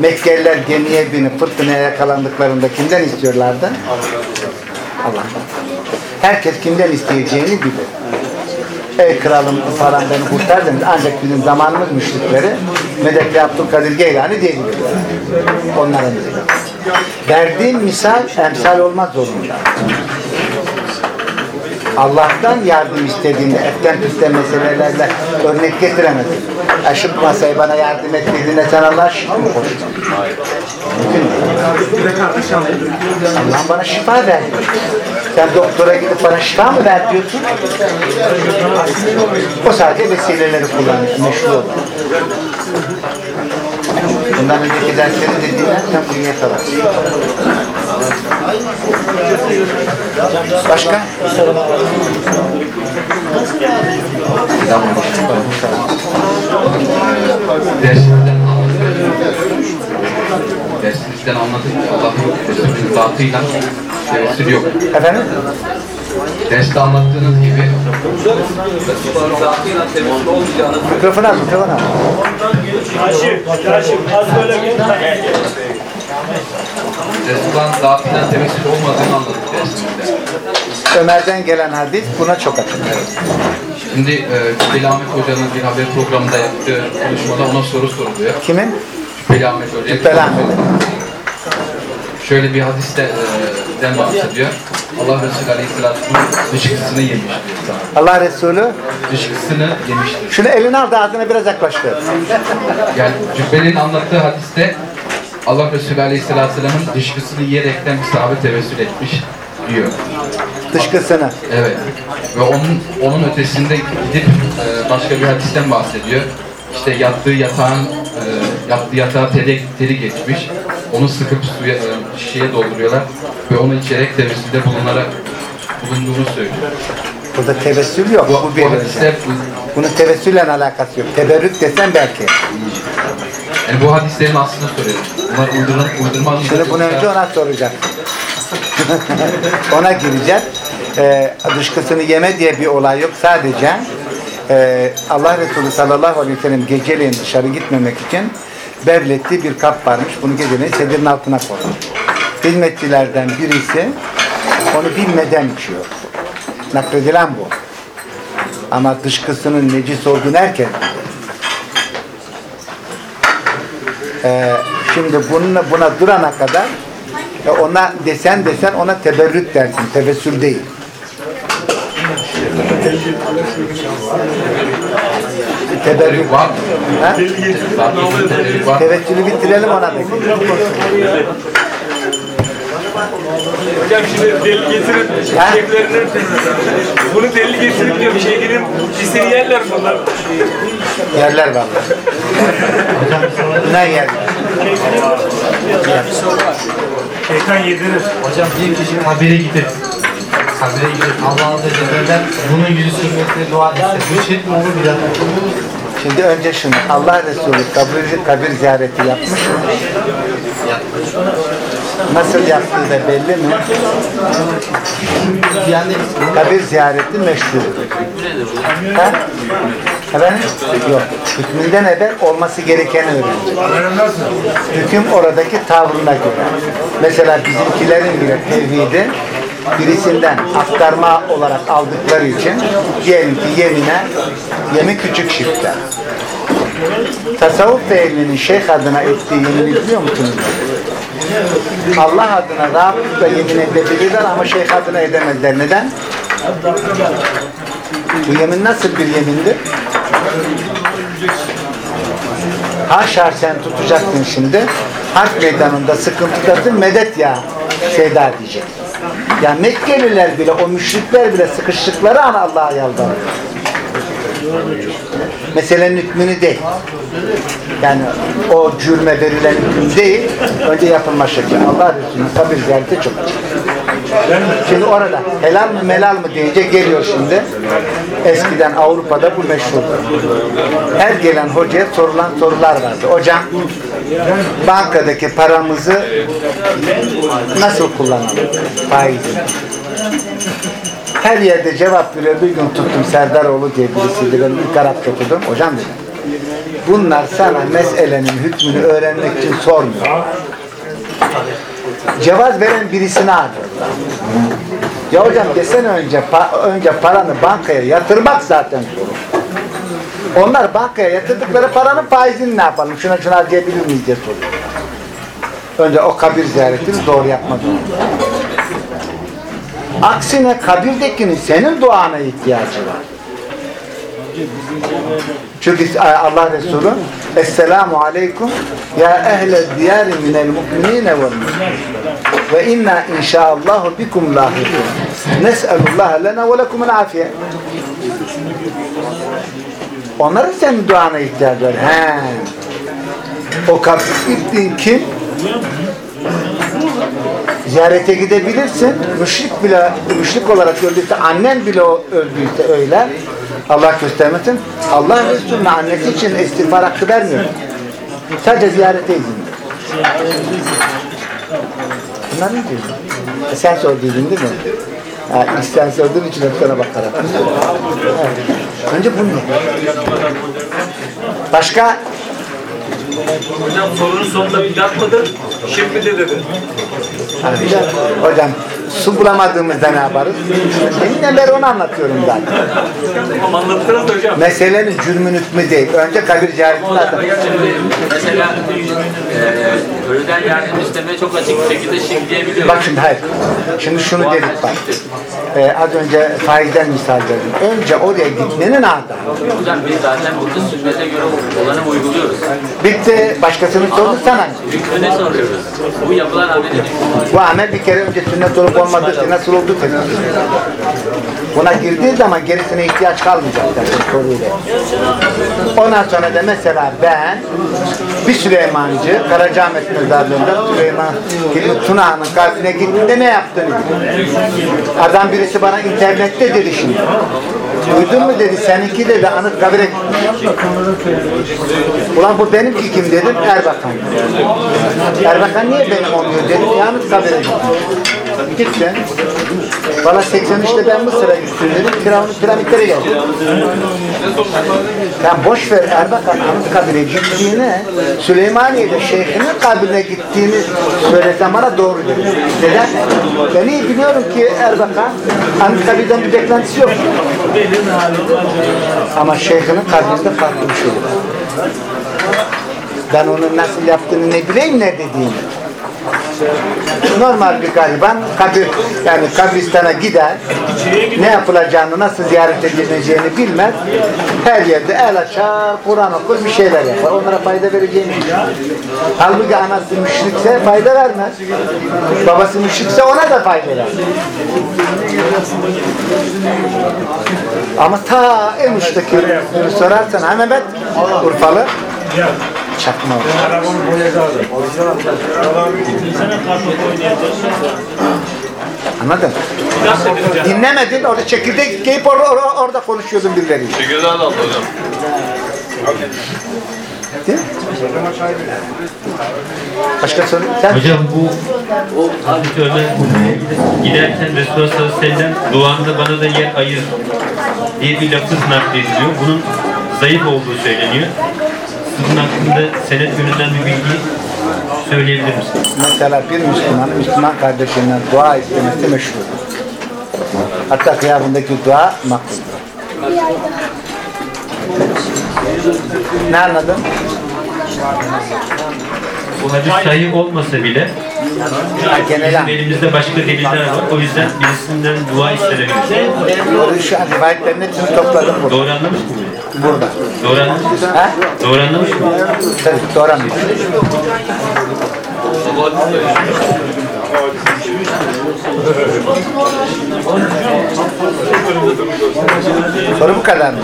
Mekkeliler gemiye binip fırtınaya yakalandıklarında kimden istiyorlardı? Allah'tan. Herkes kimden isteyeceğini bilir. Ey kralım falan beni kurtar demiş. Ancak bizim zamanımız müşrikleri Medekli Abdülkadir Geylani diyebilirler. Onların Verdiğim misal emsal olmaz zorunda. Allah'tan yardım istediğinde etten püsten meselelerle örnek getiremezsin. Aşıp masayı bana yardım et dediğinde sen Allah'a şık mı koştun? Allah'ım bana şifa ver. Sen doktora gidip bana şifa mı ver diyorsun? O sadece vesileleri kullanıyor, meşru olarak. Bundan önceki dersleri de dinlersen bunu yakalarsın. Başka? Dersimizden anladık. Dersimizden anladık Allah'ın zatıyla tevessül yok. Efendim? Derste anlattığınız gibi Resulullah'ın zatıyla tevessül olmayacağını Mikrofonu al, mikrofonu al. Resulullah'ın zatıyla tevessül olmadığını anladık dersimizde. Ömer'den gelen hadis buna çok açık. Şimdi e, Şüpheli Ahmet Hoca'nın bir haber programında yaptığı konuşmada ona soru soruluyor. Kimin? Şüpheli Ahmet Hoca Cübbeli Ahmet'in. Şöyle bir hadiste e, den bahsediyor. Allah Resulü Aleyhisselatü dışkısını yemiş diyor. Allah Resulü Dışkısını yemiştir. şunu elini al da ağzına biraz yaklaştır. Yani Cübbeli'nin anlattığı hadiste Allah Resulü Aleyhisselatü Vesselam'ın dışkısını yiyerekten bir sahabe tevessül etmiş diyor. Dışkısını. Evet. Ve onun onun ötesinde gidip e, başka bir hadisten bahsediyor. İşte yattığı yatağın e, yattığı yatağa teli, teli geçmiş. Onu sıkıp suya e, şişeye dolduruyorlar ve onu içerek tevessülde bulunarak bulunduğunu söylüyor. Burada tevessül yok. Bu, Bu bir hadisler Bunun tevessülle alakası yok. Teberrük desen belki. yani bu hadislerin aslını soruyorum. Bunlar uydurma, uydurma Şimdi bunu önce ona soracak. [LAUGHS] ona girecek. Ee, dışkısını yeme diye bir olay yok. Sadece e, Allah Resulü sallallahu aleyhi ve sellem geceleyin dışarı gitmemek için bevlettiği bir kap varmış. Bunu geceleyin sedirin altına koymuş. Hizmetçilerden birisi onu bilmeden içiyor. Nakledilen bu. Ama dışkısının necis olduğunu herkes bilir. Ee, şimdi bununla, buna durana kadar e, ona desen desen ona teberrük dersin. Tevessül değil. Teberrük. Var mı? Ha? Teberrük var. Tevessülü bitirelim ona peki. Hocam şimdi deli getirip Ha? şeflerini bunu deli getirip diyor bir şey gelin pisini yerler bunlar. Yerler var. ne yer? Şeytan yedirir. Hocam bir kişi kabire gidip kabire gidip Allah Azze Celle'den bunun yüzü sürmesine dua etse bu şirk mi olur bir? Şimdi önce şunu. Allah Resulü kabir, kabir ziyareti yapmış mı? Nasıl yaptığı da belli mi? Yani Kabir ziyareti meşhur. Ha? Efendim? Yok. Hükmünden evvel olması gerekeni öğrenecek. Hüküm oradaki tavrına göre. Mesela bizimkilerin bile tevhidi birisinden aktarma olarak aldıkları için diyelim ki yemine yemi küçük şirkler. Tasavvuf ehlinin şeyh adına ettiği yemini biliyor musunuz? Allah adına rahatlıkla yemin edebilirler ama şeyh adına edemezler. Neden? Bu yemin nasıl bir yemindir? Haşa sen tutacaksın şimdi. Harp meydanında sıkıntıdasın medet ya şeyda diyecek. Ya Mekkeliler bile o müşrikler bile sıkıştıkları an Allah'a yalvarıyor. Meselenin hükmünü değil. Yani o cürme verilen hüküm değil, önce yapılma şekli. Allah Resulü'nün kabir ziyareti çok açık. Şimdi orada helal mı melal mı deyince geliyor şimdi. Eskiden Avrupa'da bu meşhurdu. Her gelen hocaya sorulan sorular vardı. Hocam bankadaki paramızı nasıl kullanalım? Faizini. Her yerde cevap veriyor. Bir gün tuttum Serdaroğlu diye birisidir. Ben ilk Arapça okudum. Hocam dedim. Bunlar sana meselenin hükmünü öğrenmek için sormuyor. Cevaz veren birisini arıyorlar. Ya hocam desene önce pa- önce paranı bankaya yatırmak zaten sorun. Onlar bankaya yatırdıkları paranın faizini ne yapalım? Şuna şuna harcayabilir miyiz diye soruyor. Önce o kabir ziyaretini doğru yapmak. Aksine kabirdekinin senin duana ihtiyacı var. Çünkü Allah Resulü Esselamu Aleyküm ya ehle diyari minel mu'minine vel ve inna inşaallahu bikum lahikun nes'elullaha lena ve lekumul afiye onların senin duana ihtiyacı var. He. O gittiğin kim? Ziyarete gidebilirsin. Müşrik bile, müşrik olarak öldüyse, annen bile öldüyse öyle. Allah göstermesin. Allah Resulü'nün annesi için istiğfar hakkı vermiyor. Sadece ziyarete izin. Bunlar ne diyor? E sen sorduydun değil mi? Ha, sen sorduğun için hep sana bakarak. Önce bunu. Başka? Hocam sorunun sonunda bidat mıdır? Şirk midir dedi. Ha, bir de, hocam su bulamadığımızda ne yaparız? Deminden beri onu anlatıyorum zaten. Ama anlattınız da hocam. Meselenin cürmün hükmü değil. Önce kabir zaten. Mesela e, ölüden yardım istemeye çok açık bir şekilde şirk diyebiliyoruz. Bak şimdi hayır. Şimdi şunu dedik bak. Ee, az önce faizden misal verdim. Önce oraya gitmenin adabı. Hocam biz zaten burada sünnete göre olanı uyguluyoruz. Bitti. Başkasını sordu sana. Hükmüne soruyoruz. Bu yapılan hükmü. Bu amel bir kere önce sünnet olup olmadığı nasıl olduğu edilir. Buna girdiği zaman gerisine ihtiyaç kalmayacak tabii soruyla. Ondan sonra da mesela ben bir Süleymancı Karacaahmet mezarlığında Süleyman Hilmi Tuna'nın kalbine gittiğinde ne yaptın? Adam birisi bana internette dedi şimdi. Duydun mu dedi seninki dedi anıt kabire. Ulan bu benimki kim dedim Erbakan. Erbakan niye benim oluyor dedim yalnız kabire gitmiş. Gittin. Valla 83'te ben Mısır'a gittim dedim. Firavun'un piramitlere geldim. Sen boş ver Erbakan Anıtkabir'e gittiğini Süleymaniye'de şeyhinin kabrine gittiğini söylesen bana doğru dedi. Neden? Ben iyi biliyorum ki Erbakan Anıtkabir'den bir beklentisi yok. Ama şeyhinin kabrinde farklı bir şey var. Ben onun nasıl yaptığını ne bileyim ne dediğini. Normal bir gariban kabir, yani kabristana gider, ne yapılacağını, nasıl ziyaret edileceğini bilmez. Her yerde el açar, Kur'an okur, bir şeyler yapar. Onlara fayda vereceğini. Halbuki anası müşrikse fayda vermez. Babası müşrikse ona da fayda vermez. Ama ta en uçtaki sorarsan ha Urfalı çakma var. Anladın? Dinlemedin, orada çekirdek giyip orada, orada, orada konuşuyordun birileriyle. Çekirdeği de aldı hocam. Değil mi? Başka soru? Sen Hocam bu o hadis örnek giderken Resulullah sallallahu aleyhi ve sellem duanda bana da yer ayır diye bir lafız naklediliyor. Bunun zayıf olduğu söyleniyor. Sizin hakkında senet yönünden bir bilgi söyleyebilir misiniz? mesela bir Müslüman, Müslüman kardeşinden dua istemesi meşhur. Hatta kıyafındaki dua makbuldür. Ne anladın? Bu hadis sahih olmasa bile bizim elimizde başka deliller var. O yüzden birisinden dua istenebilir. Doğru şu an rivayetlerin hepsini topladım burada. Doğru anlamış mıyım? burada. Doğru anlamış mıyım? Ha? Doğru anlamış mıyım? Tabii, doğru anladım. Soru bu kadar mı?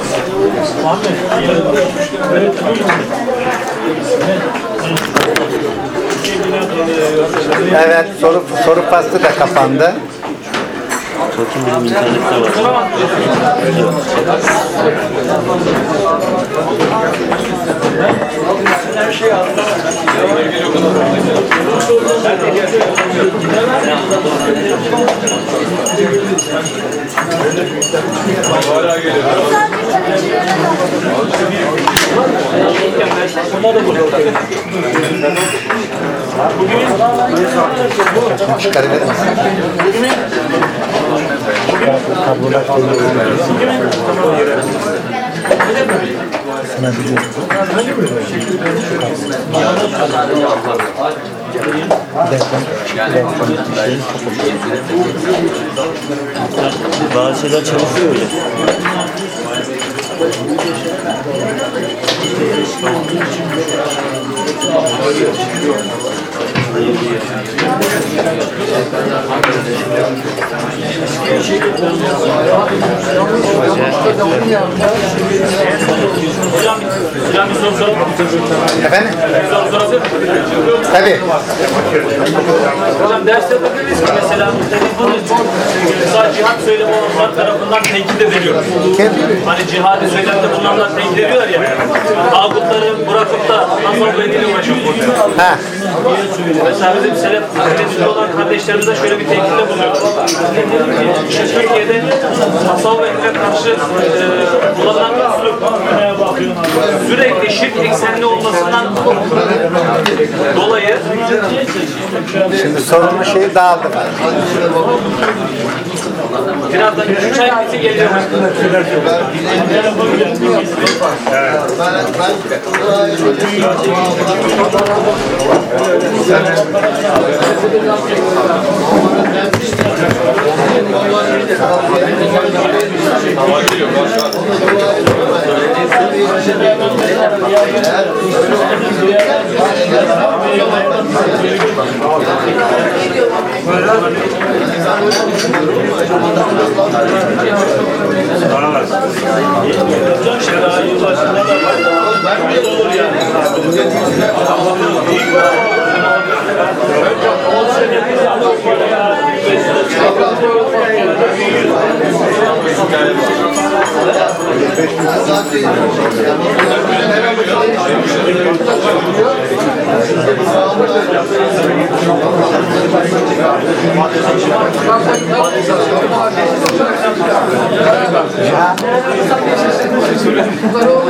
Evet soru soru pastı da kapandı. Bakayım benim internette var. Her şey Hala geliyor. Çıkarıp edemez. Bugün Bugün Bugün misin? Bazı şeyler çalışıyor öyle. Soru soralım. Efendim? Tabii. Hocam derste dediniz ki mesela mesela cihat söylemi olanlar tarafından tenkit ediliyor. Hani cihadı söylemde bulunanlar tenkit ediyorlar ya. Tağutları bırakıp da nasıl uğraşıyor. Ha. Mesela bizim selef selefinde olan kardeşlerimize şöyle bir tenkitte bulunuyor. İşte Türkiye'de tasavvuf eline karşı e, kullanılan sürekli şirk eksenli olmasından dolayı Şimdi sorunun şeyi dağıldı. birazdan üç ay bizi geliyor. Cihan. Sen düşük komşusun yani. Para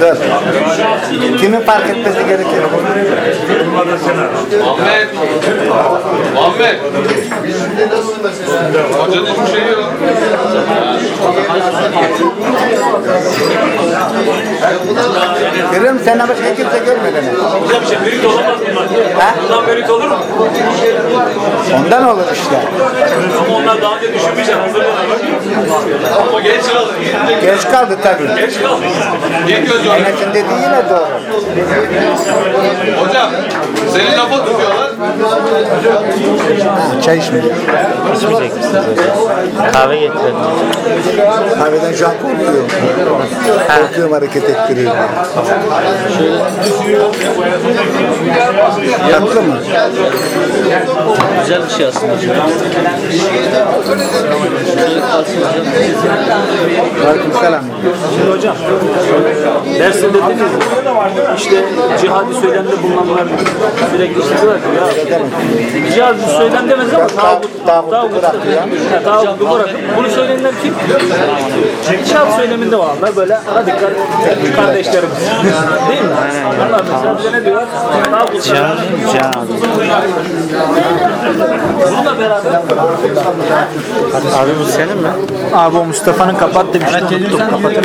Dur. Kimin fark etmesi gerekir? Muhammed. Muhammed. Hocanın hiçbir şeyi yok. Görüyorum sen başka kimse görmedi mi? Hocam bir şey mürit olamaz bunlar. Ha? Bundan mürit olur mu? Ondan olur işte. Ama onlar daha önce düşünmüşler, hazırlanıyor. Ama geç kaldı. Geç kaldı tabii. Geç kaldı. İlk önce Enes'in dediği yine doğru. Hocam seni lafa tutuyorlar. Ha, çay içmiyor. İçmeyecek misiniz hocam? Kahve getirelim. Kahveden şu an korkuyorum. Korkuyorum hareket ettiriyor. Tatlı mı? Güzel bir şey aslında. Şöyle kalsın hocam. Dersinde dediniz mi? İşte cihadi söylemde bulunanlar sürekli işte diyorlar ki ya cihadi söylem demez ama tağut, tağutu tağut, bırakıyor. Tağutu bırakıp bunu söyleyenler kim? Cihad söyleminde olanlar böyle radikal kardeşlerimiz. Değil mi? Onlar mesela bize ne diyorlar? Tağut Can, can. Bununla beraber Abi bu senin mi? Abi o Mustafa'nın kapat demişti. Unuttum. Kapatır